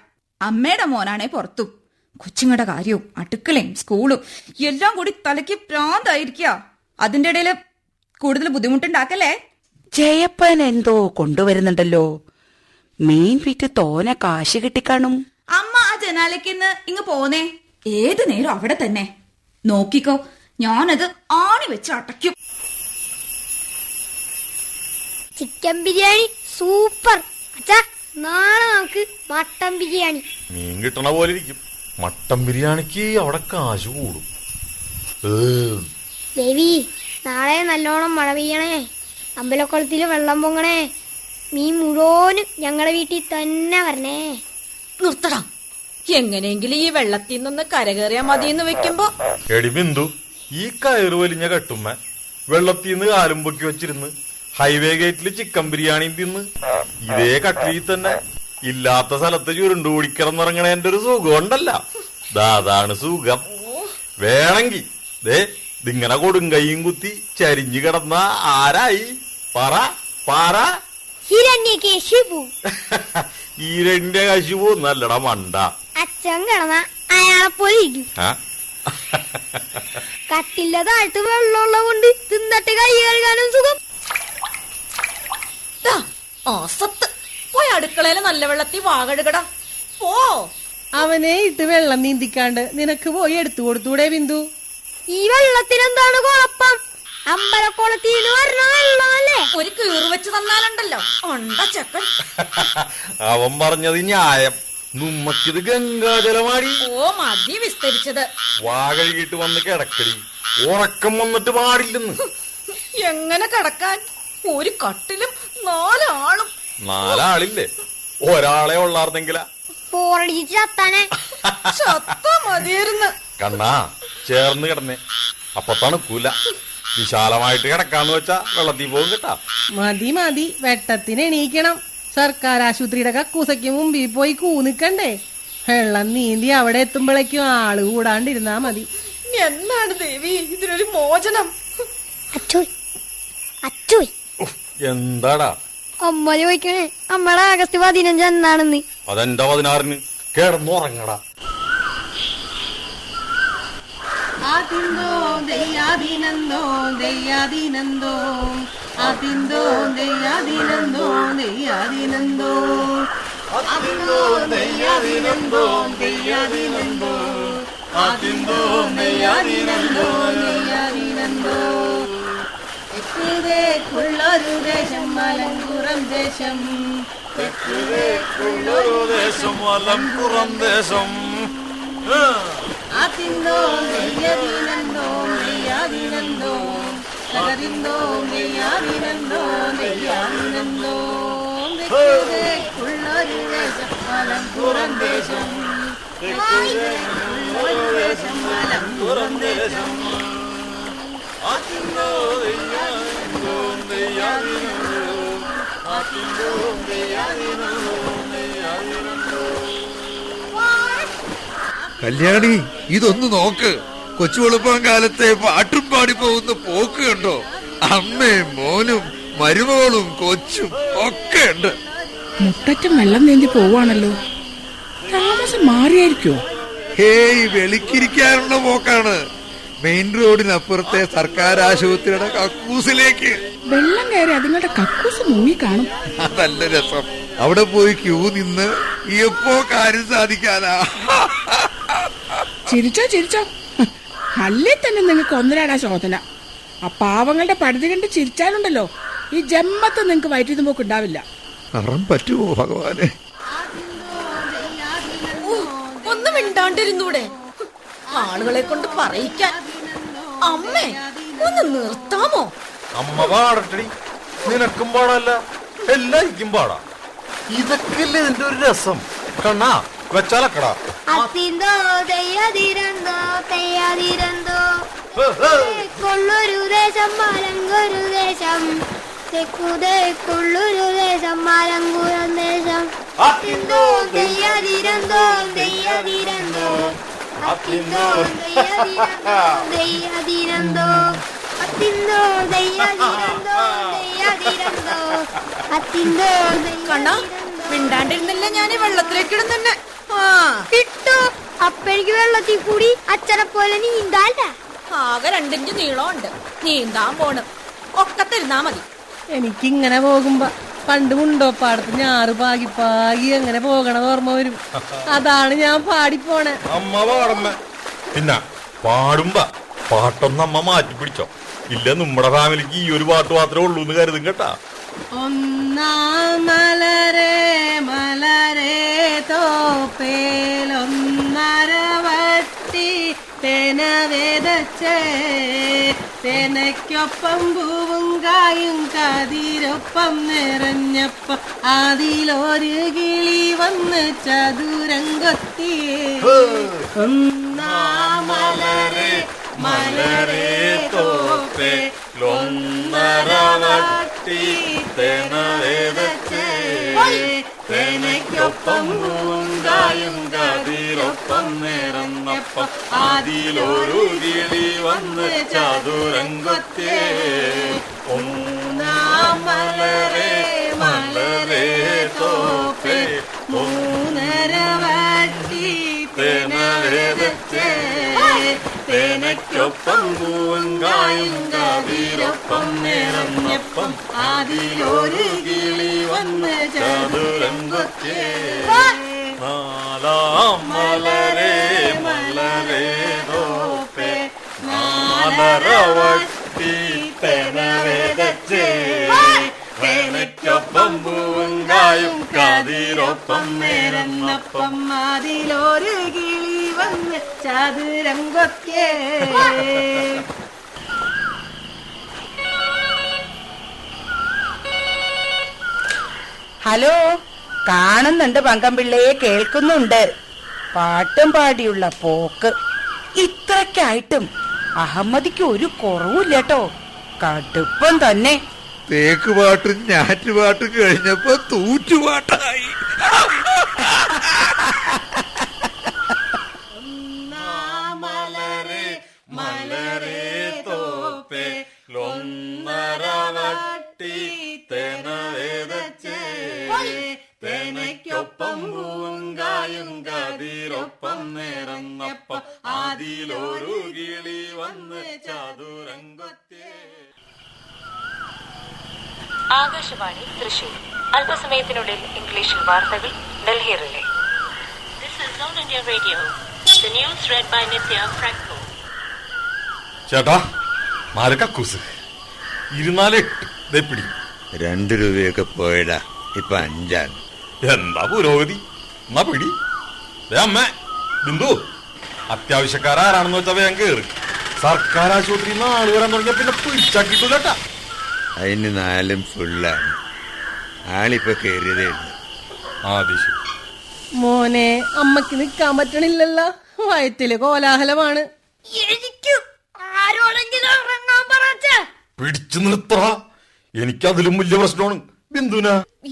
അമ്മയുടെ മോനാണേ പുറത്തും. കൊച്ചുങ്ങളുടെ കാര്യവും അടുക്കളയും സ്കൂളും എല്ലാം കൂടി തലയ്ക്ക് പ്രാന്തായിരിക്കുക അതിന്റെ ഇടയിൽ കൂടുതൽ ബുദ്ധിമുട്ടുണ്ടാക്കല്ലേ? ജയപ്പൻ എന്തോ കൊണ്ടുവരുന്നുണ്ടല്ലോ. മീൻ വിറ്റ് തോനെ കാശ് കിട്ടിക്കാണും. അമ്മ ആ ജനാലയ്ക്കിന്ന് ഇങ്ങ് പോന്നേ. ഏത് നേരം അവിടെ തന്നെ? നോക്കിക്കോ ഞാനത് ആണി വെച്ച് അടയ്ക്കും. Chicken biryani super. അച്ഛാ നാളെ നമുക്ക് മട്ടൻ ബിരിയാണി. മീൻ കിട്ടണ പോലെ ഇരിക്കും. മട്ടൻ ബിരിയാണിക്ക് അവിടെ കാശ് കൂടും. ദേവി നാളെ നല്ലോണം മഴ പെയ്യണേ. അമ്പലക്കുളത്തിൽ വെള്ളം പൊങ്ങണേ. മീൻ മുഴുവനും ഞങ്ങളുടെ വീട്ടിൽ തന്നെ വരണേ. നിർത്തടാ. എങ്ങനെയെങ്കിലും ഈ വെള്ളത്തിൽ നിന്ന് കരകയറിയാ എന്ന് വെക്കുമ്പോ എടി ബിന്ദു ഈ കയറ് വലിഞ്ഞ കെട്ടുമ്മ. വെള്ളത്തിൽ നിന്ന് കാലും പൊക്കി വെച്ചിരുന്ന്. ഹൈവേ ഗേറ്റിൽ ചിക്കൻ ബിരിയാണിയും തിന്ന്. ഇതേ കട്ടിലിൽ തന്നെ ഇല്ലാത്ത സ്ഥലത്ത് ചുരുണ്ട് ചുരുണ്ടു എന്റെ ഒരു സുഖം ഉണ്ടല്ല. ദാ അതാണ് സുഖം. വേണമെങ്കി ദേ ഇതിങ്ങനെ കൊടുങ്കയും കുത്തി ചരിഞ്ഞു കിടന്ന ആരായി? പറ പാറ? ഹിരണ്യകേശിപു ഈരന്റെ കശി പോന്നല്ലടാ മണ്ട. അച്ഛൻ കിടന്ന അയാളെ പോയി ആ? കട്ടില്ല താഴ്ത്ത് വെള്ളമുള്ള കൊണ്ട് തിന്നിട്ട് കൈ കഴുകാനും സുഖം. ദാ, ആസത്ത് പോയി അടുക്കളയിലെ നല്ല വെള്ളത്തിൽ വാകഴുകടാ പോ. അവനെ ഇട്ട് വെള്ളം നീന്തിക്കാണ്ട് നിനക്ക് പോയി എടുത്തു കൊടുത്തൂടെ ബിന്ദു? ഈ വെള്ളത്തിനെന്താണ് കുഴപ്പം? അമ്പലക്കുളത്തിൽ ഒരു കീറ് വെച്ച് തന്നാലുണ്ടല്ലോ. ഉണ്ട ചെക്കൻ. അവൻ പറഞ്ഞത് ന്യായം. നമ്മക്കിത് ഗംഗാജലമാടി. ഓ മതി വിസ്തരിച്ചത്. വാകഴുകിട്ട് വന്ന് കിടക്കടി. ഉറക്കം വന്നിട്ട് പാടില്ലെന്ന്. എങ്ങനെ കിടക്കാൻ? ഒരു കട്ടിലും നാലാളും. നാലാളില്ലേ? ഒരാളെ ഉള്ളാർന്നെങ്കിലാ. പോറടിച്ച് ചത്താനെ. ചത്ത മതിയായിരുന്നു. കണ്ണാ ചേർന്ന് കിടന്നേ. അപ്പൊ തണുക്കൂല വിശാലമായിട്ട് കിടക്കാന്ന് വെച്ചാ വെള്ളത്തിൽ പോകും കേട്ടാ. മതി മതി. വെട്ടത്തിന് എണീക്കണം. സർക്കാർ ആശുപത്രിയുടെ കക്കൂസയ്ക്ക് മുമ്പിൽ പോയി കൂന്നിക്കണ്ടേ? വെള്ളം നീന്തി അവിടെ എത്തുമ്പോഴേക്കും ആൾ കൂടാണ്ടിരുന്നാ മതി. എന്നാണ് ദേവി? ഇതിനൊരു മോചനം. അച്ചോയ്. അച്ചോയ്. എന്താടാ? അമ്മ ചോദിക്കണേ അമ്മടെ ആഗസ്റ്റ് പതിനഞ്ച് എന്നാണെന്ന് അതെന്താ പതിനാറിന്? കിടന്നുറങ്ങടാ. അതിന്തോ ദയ്യാദിനന്തോ ദയ്യാദിനന്തോ അതിന്തോ ദയ്യാദിനന്തോ ദയ്യാദിനന്തോ അതിന്തോ ദയ്യാദിനന്തോ ദയ്യാദിനന്തോ അതിന്തോ ദയ്യാദിനന്തോ ദയ്യാദിനന്തോ തെക്കിലേക്കുള്ളൊരു ദേശം മലങ്കുറം ദേശം. തെക്കിലേക്കുള്ളൊരു ദേശം വലംപുറം ദേശം. അതിന്തോ നെയ്യതിനന്തോ നെയ്യാതിനന്തോ. തകതിന്തോ നെയ്യാതിനന്തോ നെയ്യാതിനന്തോ. തെക്കുള്ളൊരു ദേശം മലമ്പുറം ദേശം. തെക്കുള്ളൊരു ദേശം മലമ്പുറം ദേശം. കല്യാണി ഇതൊന്ന് നോക്ക്. കൊച്ചു വെളുപ്പം കാലത്തെ പാട്ടും പാടി പോകുന്ന പോക്ക് കണ്ടോ? അമ്മയും മോനും മരുമകളും കൊച്ചും ഒക്കെ ഉണ്ട്. മുട്ടറ്റം വെള്ളം നീന്തി പോവാണല്ലോ താമസം മാറിയായിരിക്കോ ഹേയ് വെളിക്കിരിക്കാനുള്ള പോക്കാണ്. മെയിൻ റോഡിനപ്പുറത്തെ സർക്കാർ ആശുപത്രിയുടെ കക്കൂസിലേക്ക്. വെള്ളം കയറി അതുങ്ങളുടെ കക്കൂസ് മുങ്ങി കാണും. അതല്ല രസം. അവിടെ പോയി ക്യൂ നിന്ന് എപ്പോ കാര്യം സാധിക്കാനാ? ചിരിച്ചോ ചിരിച്ചോ. അല്ലേ തന്നെ നിങ്ങൾക്ക് ഒന്നരാടാ ശോധന. ആ പാവങ്ങളുടെ പടുതി കണ്ട് ചിരിച്ചാലുണ്ടല്ലോ. ഈ ജമ്മത്ത് നിങ്ങൾക്ക് വയറ്റിൽ പോക്ക് ഉണ്ടാവില്ല. അറം പറ്റുമോ ഭഗവാനെ? ഒന്നും ഒന്ന് മിണ്ടാണ്ടിരുന്നൂടെ. ആളുകളെ കൊണ്ട് പറയിക്കാൻ. അമ്മേ ഒന്ന് നിർത്താമോ? അമ്മ പാടട്ടടി. നിനക്കും പാടല്ല എല്ലാവർക്കും പാടാ. ഇതൊക്കെയല്ലേ ഇതിന്റെ ഒരു രസം? കണ്ണാ വെച്ചാലക്കടാ. അത്തിന്തോ തെയ്യതിരന്തോ. തെയ്യതിരന്തോ കൊള്ളൊരു ദേശം മലങ്കൊരു ദേശം. തെക്കുതേ കൊള്ളൊരു ദേശം മലങ്കുരം ദേശം. അത്തിന്തോ തെയ്യതിരന്തോ തെയ്യതിരന്തോ. കണ്ണാ മിണ്ടാണ്ടിരുന്നില്ല ഞാൻ ഈ വെള്ളത്തിലേക്ക് ഇടും തന്നെ കിട്ടോ അപ്പഴേക്ക് വെള്ളത്തിൽ കൂടി അച്ഛനെ പോലെ നീന്താല്ല ആകെ രണ്ടിഞ്ച് ഉണ്ട് നീന്താൻ പോണം. ഒക്കെ തരുന്നാ മതി. എനിക്കിങ്ങനെ പോകുമ്പോ പണ്ട് മുണ്ടോപ്പാടത്ത് ഞാറ് പാകി പാകി അങ്ങനെ പോകണത് ഓർമ്മ വരും. അതാണ് ഞാൻ പാടിപ്പോണെ. അമ്മ പാടമ്മ പിന്നെ പാടുമ്പോ പാട്ടൊന്നും അമ്മ മാറ്റി പിടിച്ചോ. ഇല്ല നമ്മുടെ ഫാമിലിക്ക് ഈ ഒരു പാട്ട് മാത്രമേ ഉള്ളൂ എന്ന് കരുതും കേട്ടാ. ഒന്നാം മലരെ മലരെ തോപ്പേലൊന്നര വട്ടി തെന വിതച്ചേ തേനയ്ക്കൊപ്പം പൂവും കായും കതിരൊപ്പം നിറഞ്ഞപ്പം അതിലൊരു കിളി വന്ന് ചതുരം കൊത്തിയേ ഒന്നാം മലരെ മലരെ തോപ്പേ ലൊന്നര വട്ടി തേനയ്ക്കൊപ്പം പൂങ്കായും കതിരൊപ്പം നിറഞ്ഞപ്പം അതിലൊരു കിളി വന്ന് ചതുരംഗത്തേ. ഒന്നാം മലരെ മലരെ തോപ്പേ മൂന്നര വട്ടി തേനയ്ക്കൊപ്പം പൂങ്കായും കതിരൊപ്പം നിറഞ്ഞപ്പം അതിലൊരു കിളി വന്ന് ചതുരംഗത്തേ നാലാം മലരെ മലരെ തോപ്പേ. നാലര വട്ടി തെന വിതച്ചേ തേനയ്ക്കൊപ്പം പൂങ്കായും കതിരൊപ്പം നേരന്നപ്പം അതിലൊരു കിളി വന്ന് ചതുരം കൊത്തിയേ. ഹലോ കാണുന്നുണ്ട് പങ്കമ്പിള്ളയെ കേൾക്കുന്നുണ്ട്. പാട്ടും പാടിയുള്ള പോക്ക്. ഇത്രക്കായിട്ടും അഹമ്മദിക്ക് ഒരു കുറവില്ല കേട്ടോ. കടുപ്പം തന്നെ. തേക്ക് പാട്ടും ഞാറ്റുപാട്ടും കഴിഞ്ഞപ്പോ തൂറ്റുപാട്ടായി മലരെ മലരെ തോപ്പേ ലൊന്നര വട്ടി തെന വിതച്ചേ തേനയ്ക്കൊപ്പം പൂങ്കായും കതിരൊപ്പം നിറന്നപ്പം അതിലൊരു കിളി വന്ന് ചതുരംഗത്തേ ആകാശവാണി തൃശൂർ. അല്പസമയത്തിനുള്ളിൽ ഇംഗ്ലീഷിൽ വാർത്തകൾ ഡൽഹി റിലേ. ചേട്ടാ നാല് കക്കൂസ് ഇരുന്നാലെട്ട് ദേ പിടി. രണ്ടു രൂപയൊക്കെ പോയടാ. ഇപ്പൊ അഞ്ചാണ്. എന്താ പുരോഗതി? എന്നാ പിടി. ദേ അമ്മ ബിന്ദു അത്യാവശ്യക്കാരാരാണെന്ന് വെച്ചാ വേഗം കേറ്. സർക്കാർ ആശുപത്രിയിൽ നിന്ന് ആൾ വരാൻ തുടങ്ങിയ പിന്നെ പിടിച്ചാ കിട്ടൂലട്ടാ അതിന് നാലും ഫുള്ളാണ്. ആളിപ്പോ കയറിയതേ ഉള്ളു. മോനെ അമ്മയ്ക്ക് നിക്കാൻ പറ്റണില്ലല്ലോ. വയറ്റിൽ കോലാഹലമാണ്. എനിക്ക് ആരോടെങ്കിലും ഇറങ്ങാൻ പറച്ച പിടിച്ചു നിർത്തറ എനിക്കതിലും വലിയ പ്രശ്നമാണ്. ബിന്ദുന.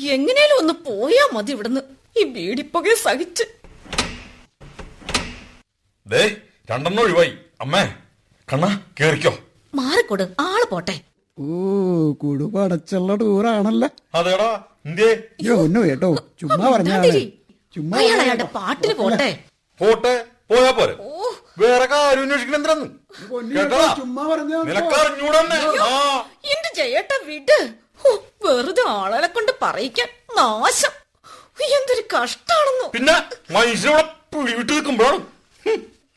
എങ്ങനെയാലും ഒന്ന് പോയാ മതി ഇവിടുന്ന്. ഈ ബീഡിപ്പൊക്കെ സഹിച്ച്. ദേ രണ്ടെണ്ണം ഒഴിവായി. അമ്മേ കണ്ണ കേറിക്കോ. മാറിക്കൊടു. ആൾ പോട്ടെ. ഓ കുടുപടച്ചുള്ള ടൂറാണല്ലോ. അതേടാ എന്തേ ഒന്നു കേട്ടോ. ചുമ്മാ പറഞ്ഞാണ് ചുമ്മാ പാട്ടിന് പോട്ടെ. പോട്ടെ പോയാ പോരെ. വേറെ കാര്യം അന്വേഷിക്കണം ചുമ്മാ പറഞ്ഞാ നിനക്ക് ആ. എന്റെ ചേട്ടൻ വിട്. വെറുതെ ആളെ കൊണ്ട് പറയിക്കാൻ നാശം. എന്തൊരു കഷ്ടാണെന്നോ. പിന്നെ മനുഷ്യവിടെ പിടിവിട്ട് നിൽക്കുമ്പോഴാണ്.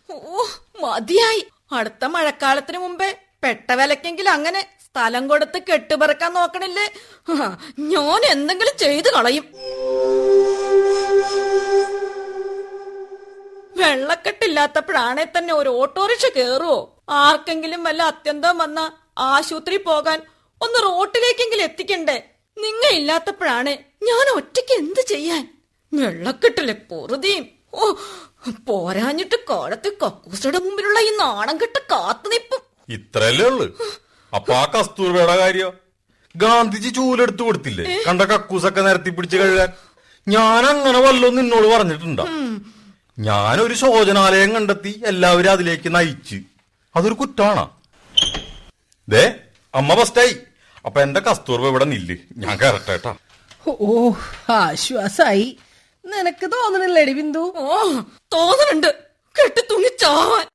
ഓ മതിയായി. അടുത്ത മഴക്കാലത്തിന് മുമ്പേ പെട്ട വിലക്കെങ്കിലും അങ്ങനെ സ്ഥലം കൊടുത്ത് കെട്ടുപറക്കാൻ നോക്കണില്ലേ? ഞാൻ എന്തെങ്കിലും ചെയ്തു കളയും. വെള്ളക്കെട്ടില്ലാത്തപ്പോഴാണെ തന്നെ ഒരു ഓട്ടോറിക്ഷ കേറുവോ? ആർക്കെങ്കിലും വല്ല അത്യന്തം വന്ന ആശുപത്രി പോകാൻ ഒന്ന് റോട്ടിലേക്കെങ്കിലും എത്തിക്കണ്ടേ? നിങ്ങ ഇല്ലാത്തപ്പോഴാണ് ഞാൻ ഒറ്റയ്ക്ക് എന്ത് ചെയ്യാൻ? വെള്ളക്കെട്ടിലെ പൊറുതിയും ഓ പോരാഞ്ഞിട്ട് കോഴത്തെ കക്കൂസയുടെ മുമ്പിലുള്ള ഈ നാണം കെട്ട് കാത്തുനിപ്പും. ഇത്രയല്ലേ ഉള്ളു. അപ്പൊ ആ കസ്തൂർബയുടെ കാര്യോ? ഗാന്ധിജി ചൂലെടുത്തു കൊടുത്തില്ലേ? കണ്ട കക്കൂസൊക്കെ നിരത്തി പിടിച്ച് കഴുകാൻ. ഞാൻ അങ്ങനെ വല്ലോന്ന് നിന്നോട് പറഞ്ഞിട്ടുണ്ടോ? ഞാനൊരു ശോചനാലയം കണ്ടെത്തി എല്ലാവരും അതിലേക്ക് നയിച്ച്. അതൊരു കുറ്റാണോ? ദേ അമ്മ ഫസ്റ്റായി അപ്പൊ എന്റെ കസ്തൂർബ ഇവിടെ നില്ല്. ഞാൻ കയറട്ടെ കേട്ടാ. ഓ ആശ്വാസായി. നിനക്ക് തോന്നണില്ലേടി ബിന്ദു? ഓ തോന്നുന്നുണ്ട് കെട്ടി തുണിച്ചാവാൻ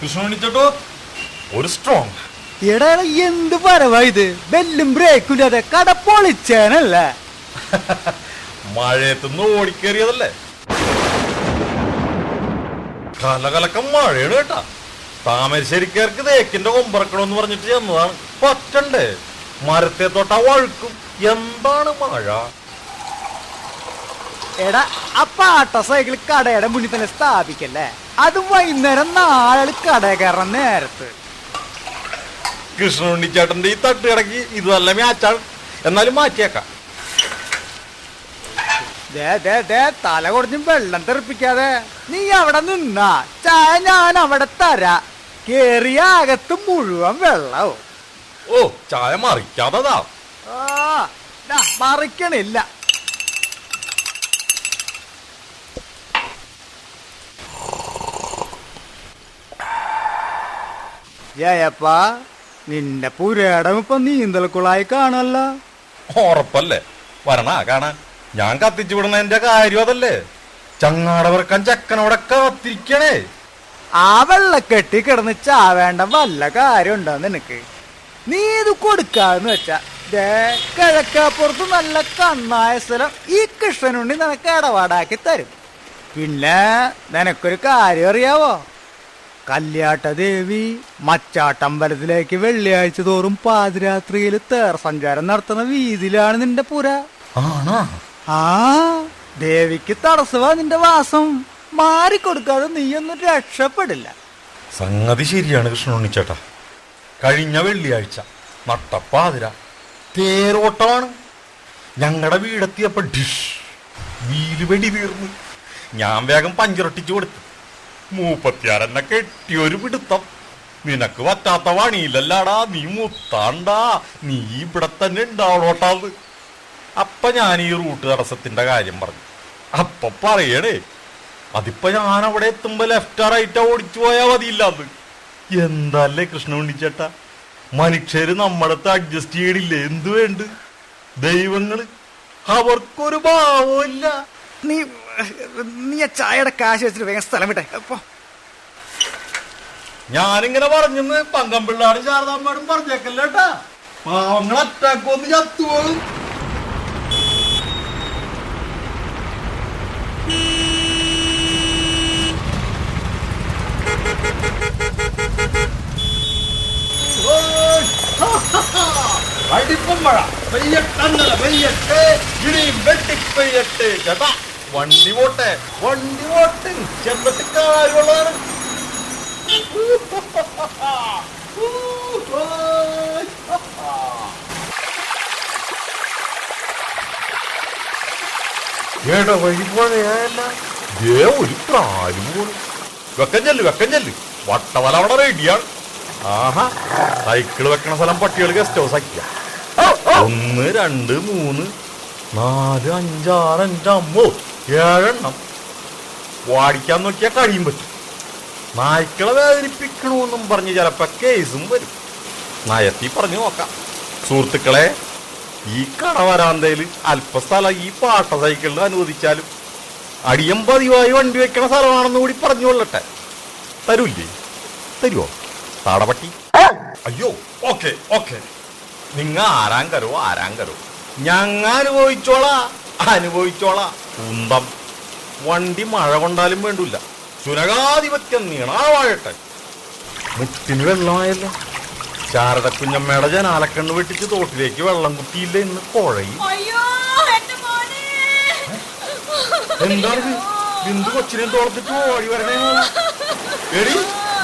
കൃഷ്ണണിച്ചോട്ടോ ഒരു സ്ട്രോങ് എടാ എന്ത് പരവാ ഇത്? ബെല്ലും ബ്രേക്കും ഇല്ലാതെ കട പൊളിച്ചേനല്ല? മഴയത്തുനിന്ന് ഓടിക്കേറിയതല്ലേ? കലകലക്കം മഴയാണ് കേട്ടാ. താമരശ്ശേരിക്കാർക്ക് തേക്കിന്റെ കൊമ്പറക്കണമെന്ന് പറഞ്ഞിട്ട് ചെന്നതാണ്. പറ്റണ്ടേ? മരത്തെ തൊട്ട വഴുക്കും. എന്താണ് മഴ? എടാ ആ പാട്ട സൈക്കിൾ കടയുടെ മുന്നിൽ തന്നെ സ്ഥാപിക്കല്ലേ? അതും വൈകുന്നേരം നാളെ കട കയറാൻ നേരത്ത്. കൃഷ്ണുണ്ണിച്ചേട്ടന്റെ ഈ തട്ട് കിടക്കി ഇത് നല്ല മാച്ചാണ് എന്നാലും മാറ്റിയേക്കാം. തല കുറഞ്ഞും വെള്ളം തെറിപ്പിക്കാതെ. നീ അവിടെ നിന്നാ. ചായ ഞാൻ അവിടെ തരാ. കേറിയ അകത്ത് മുഴുവൻ വെള്ളവും. ഓ ചായ മറിക്കാതെ മറിക്കണില്ല. ജയപ്പാ നിന്റെ പുരേടം ഇപ്പൊ നീന്തൽക്കുളായി കാണല്ലോ. ഉറപ്പല്ലേ? വരണ കാണാൻ. ഞാൻ കത്തിച്ചു വിടുന്ന എന്റെ കാര്യം അതല്ലേ? ചങ്ങാടവർക്കാൻ ചക്കനോടെ കാത്തിരിക്കണേ. ആ വെള്ളക്കെട്ടി കിടന്ന് ചാവേണ്ട വല്ല കാര്യം ഉണ്ടോ നിനക്ക്? നീ ഇത് കൊടുക്കാന്ന് വെച്ചാ കിഴക്കാപ്പുറത്ത് നല്ല കണ്ണായ സ്ഥലം ഈ കൃഷ്ണനുണ്ണി നിനക്ക് ഇടപാടാക്കി തരും. പിന്നെ നിനക്കൊരു കാര്യം അറിയാവോ? കല്യാട്ട ദേവി മച്ചാട്ടമ്പലത്തിലേക്ക് വെള്ളിയാഴ്ച തോറും പാതിരാത്രിയിൽ തേർ സഞ്ചാരം നടത്തുന്ന വീതിയിലാണ് നിന്റെ പുര. ആണോ? ആ ദേവിക്ക് തടസ്സമാ നിന്റെ വാസം. മാറിക്കൊടുക്കാതെ നീയൊന്നും രക്ഷപ്പെടില്ല. സംഗതി ശരിയാണ് കൃഷ്ണുണ്ണിച്ചേട്ടാ കഴിഞ്ഞ വെള്ളിയാഴ്ച നട്ടപ്പാതിര തേരോട്ടമാണ്. ഞങ്ങളുടെ വീടെത്തിയപ്പോ ഡിഷ് വീൽ വെടി തീർന്നു ഞാൻ വേഗം പഞ്ചറൊട്ടിച്ചു കൊടുത്തു. മൂപ്പത്തിയാരെന്നെ കെട്ടിയൊരു പിടുത്തം. നിനക്ക് പറ്റാത്ത പണിയില്ലല്ലാടാ നീ മുത്താണ്ടാ നീ ഇവിടെ തന്നെ ഉണ്ടാവണോട്ടാത് അപ്പൊ ഞാൻ ഈ റൂട്ട് തടസ്സത്തിന്റെ കാര്യം പറഞ്ഞു. അപ്പൊ പറയണേ അതിപ്പോ ഞാൻ അവിടെ എത്തുമ്പോ ലെഫ്റ്റ് റൈറ്റാ ഓടിച്ചു പോയാ മതിയില്ലാത് എന്തല്ലേ കൃഷ്ണ ഉണ്ണിച്ചേട്ടാ? മനുഷ്യര് നമ്മടത്ത് അഡ്ജസ്റ്റ് ചെയ്യണില്ലേ? എന്ത് വേണ്ട? ദൈവങ്ങൾ അവർക്കൊരു ഭാവമില്ല നീ നീ ചായയുടെ കാശ് വെച്ചിട്ട് വേഗം സ്ഥലം വിട്ടെ. അപ്പൊ ഞാനിങ്ങനെ പറഞ്ഞെന്ന് പങ്കമ്പിള്ളാടും ശാരദാമ്മയോടും പറഞ്ഞേക്കല്ലേട്ടാ പാവങ്ങൾ അറ്റാക്ക് വന്ന് ചത്തുപോകും അടിപ്പം മഴ. പെയ്യട്ടന്നല പെയ്യട്ടെ ഇടിയും വെട്ടിപ്പെയ്യട്ടെ ചേട്ടാ വണ്ടി പോട്ടെ വണ്ടി പോട്ടെ ചെമ്പത്തിക്കാരുള്ളതാണ്. ഏടാ വഴി ഒരു പ്രാലും പോണു വെക്കം ചെല്ല് വട്ടവല അവിടെ റെഡിയാണ്. ആഹാ സൈക്കിൾ വെക്കണ സ്ഥലം പട്ടികൾ ഗസ്റ്റ് ഹൗസ് ആക്കിയ. ഒന്ന് രണ്ട് മൂന്ന് നാല് അഞ്ചാറ് അഞ്ചമ്മോ ഏഴെണ്ണം വാടിക്കാൻ നോക്കിയാൽ കഴിയും പറ്റും. നായ്ക്കളെ വേദനിപ്പിക്കണമെന്നും പറഞ്ഞ് ചിലപ്പോൾ കേസും വരും. നയത്തി പറഞ്ഞു നോക്കാം. സുഹൃത്തുക്കളെ ഈ കടവരാന്തയിൽ അല്പസ്ഥലം ഈ പാട്ട സൈക്കിളിൽ അനുവദിച്ചാലും അടിയം പതിവായി വണ്ടി വെക്കണ സ്ഥലമാണെന്ന് കൂടി പറഞ്ഞു കൊള്ളട്ടെ തരൂല്ലേ? തരുവോ? താടപട്ടി? അയ്യോ ഓക്കെ ഓക്കെ. നിങ്ങ ആരാങ്കരോ ആരാങ്കരോ. ഞങ്ങൾ അനുഭവിച്ചോളാ. അനുഭവിച്ചോളാ. കുന്തം. വണ്ടി മഴ കൊണ്ടാലും വേണ്ടില്ല. സുനകാധിപത്യം നീണാവാഴട്ടെ. മുട്ടിന് വെള്ളമായല്ലോ? ശാരദ കുഞ്ഞമ്മയുടെ ജനാലക്കണ്ണ് വെട്ടിച്ച് തോട്ടിലേക്ക് വെള്ളം കുത്തിയില്ല ഇന്ന് പുഴയും അയ്യോ എന്റെ മോനെ. എന്താണ് ബിന്ദു കൊച്ചിനെ തോളത്തിട്ട് ഓടി വരണേ എടി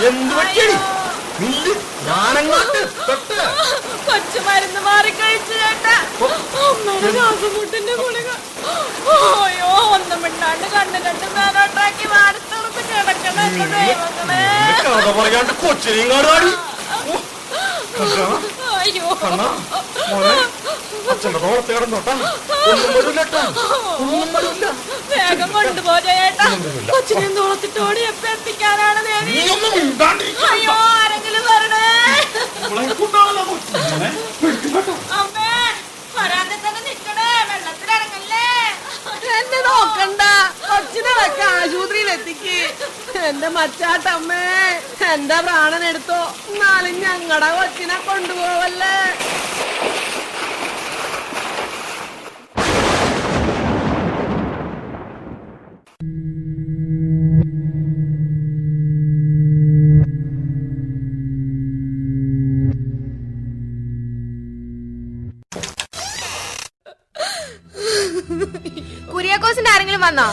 എന്ത് പറ്റിയടി? കൊച്ചു മരുന്ന് മാറി കഴിച്ചു ചേട്ടാ. അമ്മയുടെ ശ്വാസമുട്ടിന്റെ ഗുളിക. അയ്യോ ഒന്നും മിണ്ടാണ്ട് കണ്ണു രണ്ട് മേലോട്ടാക്കി വാരത്തുറപ്പ് കിടക്കണ കാണാടി അയ്യോ. കണ്ണാ മോനെ അച്ഛന്റെ തോളത്ത് കിടന്നോട്ടാ. ഒന്നും വരില്ലട്ടാ ഒന്നും വരില്ല വേഗം കൊണ്ടുപോ കൊച്ചിനെ തോളത്തിട്ട് ഓടി എപ്പ എത്തിക്കാനാണ് ദേവി. അയ്യോ ആരെങ്കിലും വരണേ അമ്മേ വരാതെ തന്നെ നിക്കണേ വെള്ളത്തിലിറങ്ങല്ലേ എന്നെ നോക്കണ്ട കൊച്ചിനൊക്കെ ആശുപത്രിയിൽ എത്തിക്ക് എന്റെ മച്ചാട്ടമ്മേ എന്റെ പ്രാണൻ എടുത്തോ? എന്നാലും ഞങ്ങളുടെ കൊച്ചിനെ കൊണ്ടുപോവല്ലേ? കുര്യാക്കോസിന്റെ ആരെങ്കിലും വന്നോ?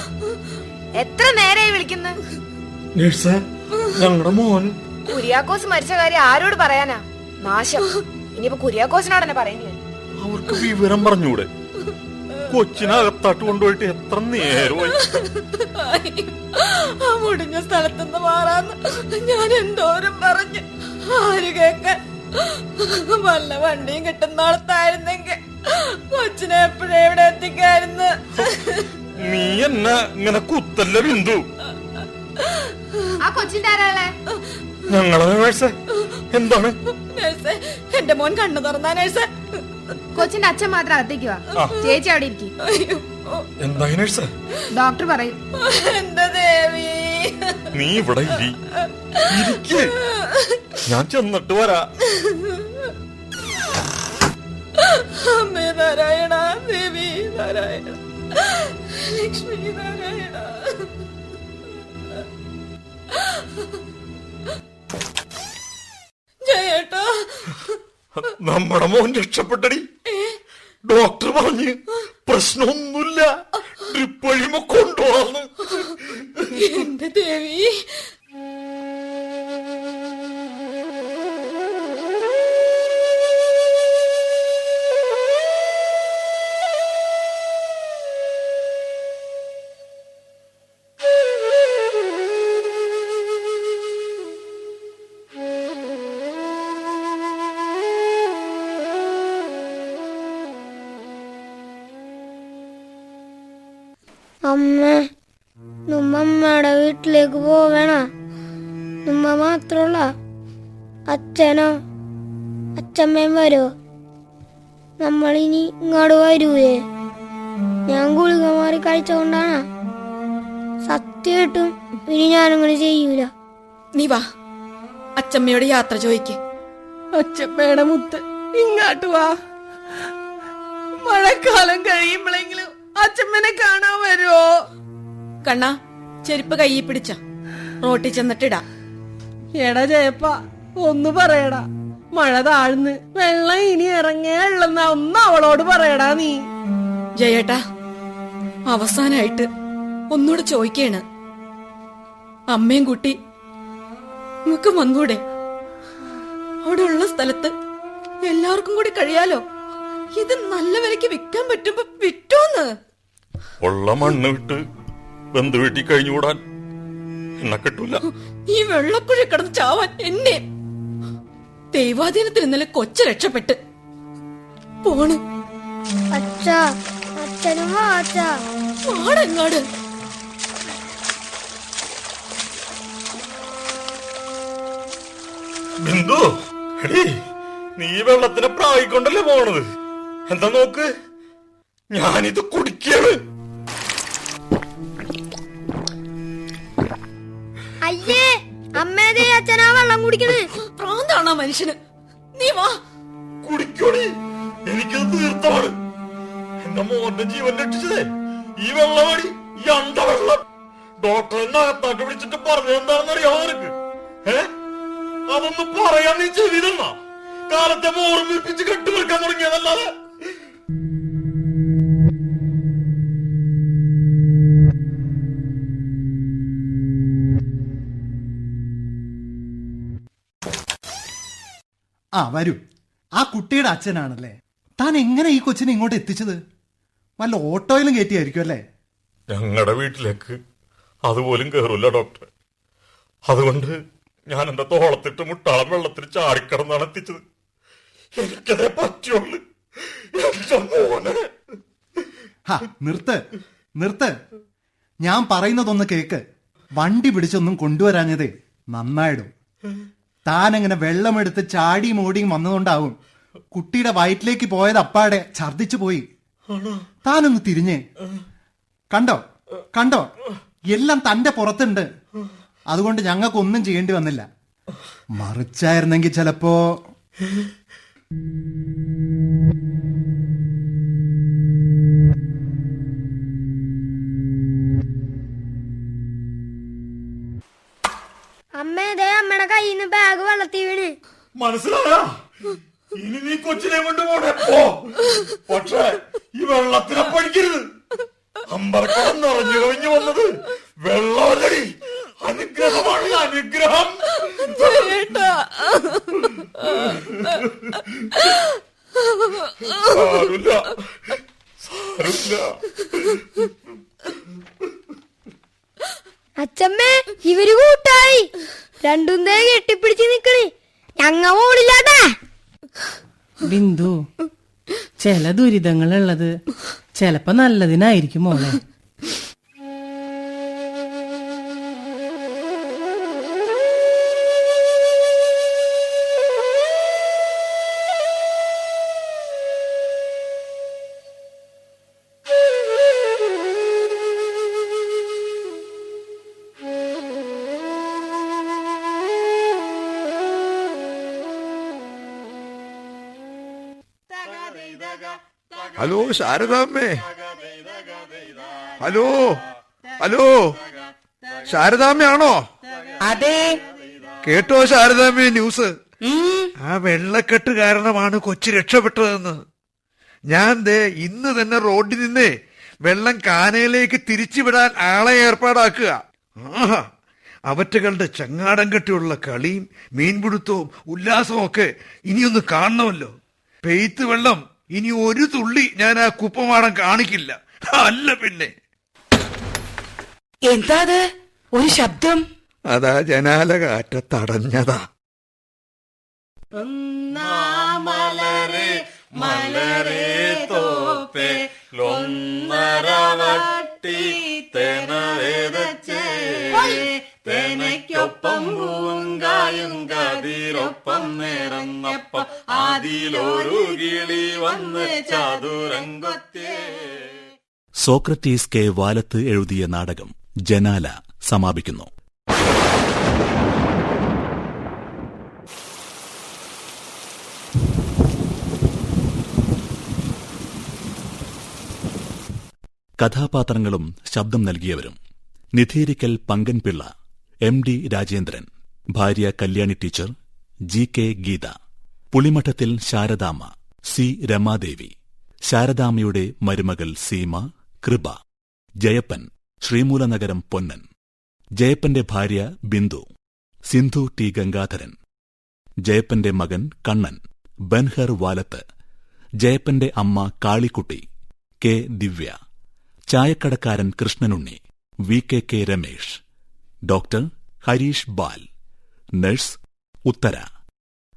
എത്ര നേരമായി വിളിക്കുന്നു? നേഴ്സേ ഞങ്ങളുടെ മോൻ. കുര്യാക്കോസ് മരിച്ച കാര്യം ആരോട് പറയാനാ? നാശം. ഇനിയിപ്പോ കുര്യാക്കോസിനോട് തന്നെ പറയേണ്ടി വരും അവർക്ക് വിവരം പറഞ്ഞൂടെ? കൊച്ചിനകത്താട്ട് കൊണ്ടുപോയിട്ട് എത്ര നേരമായി ആ മുടിഞ്ഞ സ്ഥലത്തുനിന്ന് മാറാന്ന് ഞാൻ എന്തോരം പറഞ്ഞു. ആര് കേക്കാൻ വല്ല വണ്ടിയും കിട്ടുന്നിടത്തായിരുന്നെങ്കിൽ കൊച്ചിനെ എപ്പോഴെവിടെ എവിടെ എത്തിക്കായിരുന്നു. നീ എന്നെ ഇങ്ങനെ കുത്തല്ല ബിന്ദു? ആ കൊച്ചിന്റെ ആരാളെ? ഞങ്ങളെ നേഴ്സേ. എന്താണ്? നേഴ്സ് എന്റെ മോൻ കണ്ണു തുറന്നാ നേഴ്സ്. കൊച്ചിന്റെ അച്ഛൻ മാത്രം അകത്തേക്ക് വാ. ചേച്ചി അവിടെ ഇരിക്കും. എന്തായി നേഴ്സ്? ഡോക്ടർ പറയും. എന്താ ദേവി? നീ ഇവിടെ ഇരിക്കേ. ഞാൻ ചെന്നിട്ട് വരാ. അമ്മേ നാരായണ ദേവി നാരായണ ലക്ഷ്മി നാരായണ. നമ്മുടെ മോൻ രക്ഷപ്പെട്ടടി. ഡോക്ടർ പറഞ്ഞ് പ്രശ്നമൊന്നുമില്ല. ഡ്രിപ്പ് വഴിമൊക്കെ കൊണ്ടുപോകാന്ന് എന്റെ ദേവി. അച്ഛമ്മയും വരുമോ നമ്മളിനി ഇങ്ങോട്ട് വരൂലേ. ഞാൻ ഗുളിക മാറി കഴിച്ചോണ്ടാണ്. സത്യമായിട്ടും ഇനി ഞാനങ്ങനെ ചെയ്യൂല. നീ വാ. അച്ചമ്മയോട് യാത്ര ചോദിക്ക്. അച്ഛമ്മയുടെ മുത്ത് ഇങ്ങാട്ട് വാ. മഴക്കാലം കഴിയുമ്പോഴെങ്കിലും അച്ചമ്മനെ കാണാൻ വരുമോ കണ്ണാ ചെരുപ്പ് കയ്യിൽ പിടിച്ച. റോട്ടിൽ ചെന്നിട്ടിടാ. എടാ ജയപ്പ ഒന്ന് പറയടാ. മഴ താഴ്ന്ന് വെള്ളം ഇനി ഇറങ്ങേ ഉള്ളെന്ന ഒന്ന് അവളോട് പറയടാ നീ. ജയേട്ടാ അവസാനായിട്ട് ഒന്നുകൂടെ ചോദിക്കാണ്. അമ്മയും കുട്ടി നിങ്ങക്ക് വന്നൂടെ? അവിടെ ഉള്ള സ്ഥലത്ത് എല്ലാവർക്കും കൂടി കഴിയാലോ? ഇത് നല്ല വിലക്ക് വിൽക്കാൻ പറ്റുമ്പോ വിറ്റോന്ന്. ഉള്ള മണ്ണ് വിട്ട് ബന്ധു വീട്ടിൽ കഴിഞ്ഞുകൂടാൻ എന്നെ കിട്ടൂല. ഈ വെള്ളക്കുഴി കിടന്ന് ചാവാൻ എന്നെ ദൈവാധീനത്തിൽ ഇന്നലെ കൊച്ചു രക്ഷപ്പെട്ട്. പോണ്. അച്ഛാ അച്ഛനും വാ അച്ഛാ. ആടെങ്ങാട് ബിന്ദു എടീ നീ വെള്ളത്തിനെ പ്രായിക്കൊണ്ടല്ലേ പോണത്? എന്താ നോക്ക്? ഞാനിത് കുടിക്കാണ്. അയ്യേ അമ്മേതേ അച്ഛനാ വെള്ളം കുടിക്കണ് പ്രാന്താണോ മനുഷ്യന്. നീ വാ. കുടിക്കോടി. എനിക്കത് തീർത്ഥമാണ് എന്റെ മോന്റെ ജീവൻ രക്ഷിച്ചതേ. ഈ വെള്ളമടി ഈ അണ്ട വെള്ളം ഡോക്ടറെ അകത്താട്ട് വിളിച്ചിട്ട് പറഞ്ഞത് എന്താണെന്ന് അറിയാമോ നിനക്ക്? ഏ? അതൊന്ന് പറയാൻ നീ ചെയ്തിരുന്ന കാലത്തെ മോർമ്മിപ്പിച്ച് വിൽപ്പിച്ച് കെട്ടുവെക്കാൻ തുടങ്ങിയതല്ലാതെ. ആ വരൂ. ആ കുട്ടിയുടെ അച്ഛനാണല്ലേ? താൻ എങ്ങനെ ഈ കൊച്ചിനെ ഇങ്ങോട്ട് എത്തിച്ചത്? വല്ല ഓട്ടോയിലും കയറ്റിയായിരിക്കും അല്ലേ? ഞങ്ങളുടെ വീട്ടിലേക്ക് അതുപോലും കയറൂല ഡോക്ടർ അതുകൊണ്ട് ഞാൻ എന്റെ തോളത്തിട്ട് മുട്ടാളം വെള്ളത്തിൽ ചാടിക്കിടന്നാണ് എത്തിച്ചത്. എനിക്കതേ പറ്റുള്ളൂ. നിർത്ത്. നിർത്ത്. ഞാൻ പറയുന്നതൊന്ന് കേക്ക്. വണ്ടി പിടിച്ചൊന്നും കൊണ്ടുവരാഞ്ഞതേ നന്നായിടും. താൻ അങ്ങനെ വെള്ളമെടുത്ത് ചാടിയും ഓടിയും വന്നതുകൊണ്ടാവും കുട്ടിയുടെ വയറ്റിലേക്ക് പോയത് അപ്പാടെ ഛർദിച്ചു പോയി. താനൊന്ന് തിരിഞ്ഞേ. കണ്ടോ? കണ്ടോ? എല്ലാം തന്റെ പുറത്തുണ്ട്. അതുകൊണ്ട് ഞങ്ങൾക്കൊന്നും ചെയ്യേണ്ടി വന്നില്ല. മറിച്ചായിരുന്നെങ്കിൽ ചിലപ്പോ അമ്മേതേ അമ്മയുടെ കയ്യിൽ നിന്ന് ബാഗ് വെള്ളത്തി വീണ് മനസ്സിലായോ? ഇനി നീ കൊച്ചിനെ കൊണ്ട് പോണേ പോ. പക്ഷേ ഈ വെള്ളത്തിനെ പഠിക്കരുത്. അമ്പലക്കുളം നിറഞ്ഞു കവിഞ്ഞു വന്നത് വെള്ളമല്ലടി അനുഗ്രഹമാണ് അനുഗ്രഹം. സാരില്ല സാരമില്ല. അച്ഛമ്മേ ഇവർ കൂട്ടായി. രണ്ടും തേ കെട്ടിപ്പിടിച്ച് നിക്കണ്. ഞങ്ങ ഓടില്ലാതാ ബിന്ദു ചില ദുരിതങ്ങളുള്ളത് ചിലപ്പോ നല്ലതിനായിരിക്കും മോളെ. ഹലോ ശാരദാമ്മേ. ഹലോ ഹലോ ശാരദാമ്മയാണോ? അതെ. കേട്ടോ ശാരദാമ്മേ ന്യൂസ്. ആ വെള്ളക്കെട്ട് കാരണമാണ് കൊച്ചു രക്ഷപ്പെട്ടതെന്ന്. ഞാൻ ദേ ഇന്ന് തന്നെ റോഡിൽ നിന്നേ വെള്ളം കാനയിലേക്ക് തിരിച്ചുവിടാൻ ആളെ ഏർപ്പാടാക്കുക. ആഹാ. അവറ്റകളുടെ ചങ്ങാടം കെട്ടിയുള്ള കളിയും മീൻപിടുത്തവും ഉല്ലാസവും ഒക്കെ ഇനിയൊന്ന് കാണണമല്ലോ. പെയ്ത്ത് വെള്ളം ഇനി ഒരു തുള്ളി ഞാൻ ആ കുപ്പമാടം കാണിക്കില്ല. അല്ല പിന്നെ. എന്താ അത് ഒരു ശബ്ദം? അതാ ജനാല കാറ്റ തടഞ്ഞതാ. മലരെ മലരെ തോപ്പെ ലൊന്നര വട്ടി തെന വേദച്ചേ തെനയ്ക്കൊപ്പം പൂങ്കായും കായും കതിരൊപ്പം നേരന്നപ്പം അതിലൊരു കിളി വന്ന് ചാതുരംഗത്തെ സോക്രട്ടീസ് കെ വാലത്ത് എഴുതിയ നാടകം ജനാല സമാപിക്കുന്നു. കഥാപാത്രങ്ങളും ശബ്ദം നൽകിയവരും നിധീരിക്കൽ പങ്കൻപിള്ള എം ഡി രാജേന്ദ്രൻ ഭാര്യ Kalyani teacher G K Geetha Pulimadathil Saradamma C Ramadevi ശാരദാമ്മയുടെ മരുമകൾ സീമ കൃപ ജയപ്പൻ ശ്രീമൂലനഗരം പൊന്നൻ ജയപ്പന്റെ ഭാര്യ ബിന്ദു സിന്ധു ടി ഗംഗാധരൻ ജയപ്പന്റെ മകൻ കണ്ണൻ ബൻഹർ വാലത്ത് ജയപ്പന്റെ അമ്മ Kalikutty K Divya ചായക്കടക്കാരൻ Krishnanunni V K K Ramesh doctor Harish Bal nurse Uthara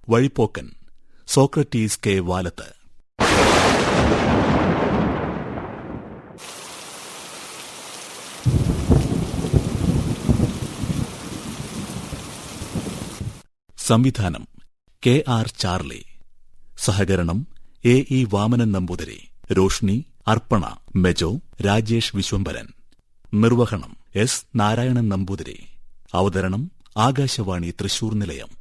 വഴിപ്പോക്കൻ Socrates K Valath. സംവിധാനം കെ ആർ ചാർലി. സഹകരണം എ ഇ വാമനൻ നമ്പൂതിരി രോഷ്നി അർപ്പണ മെജോ രാജേഷ് വിശ്വംഭരൻ. നിർവഹണം എസ് നാരായണൻ നമ്പൂതിരി. അവതരണം ആകാശവാണി തൃശൂർ നിലയം.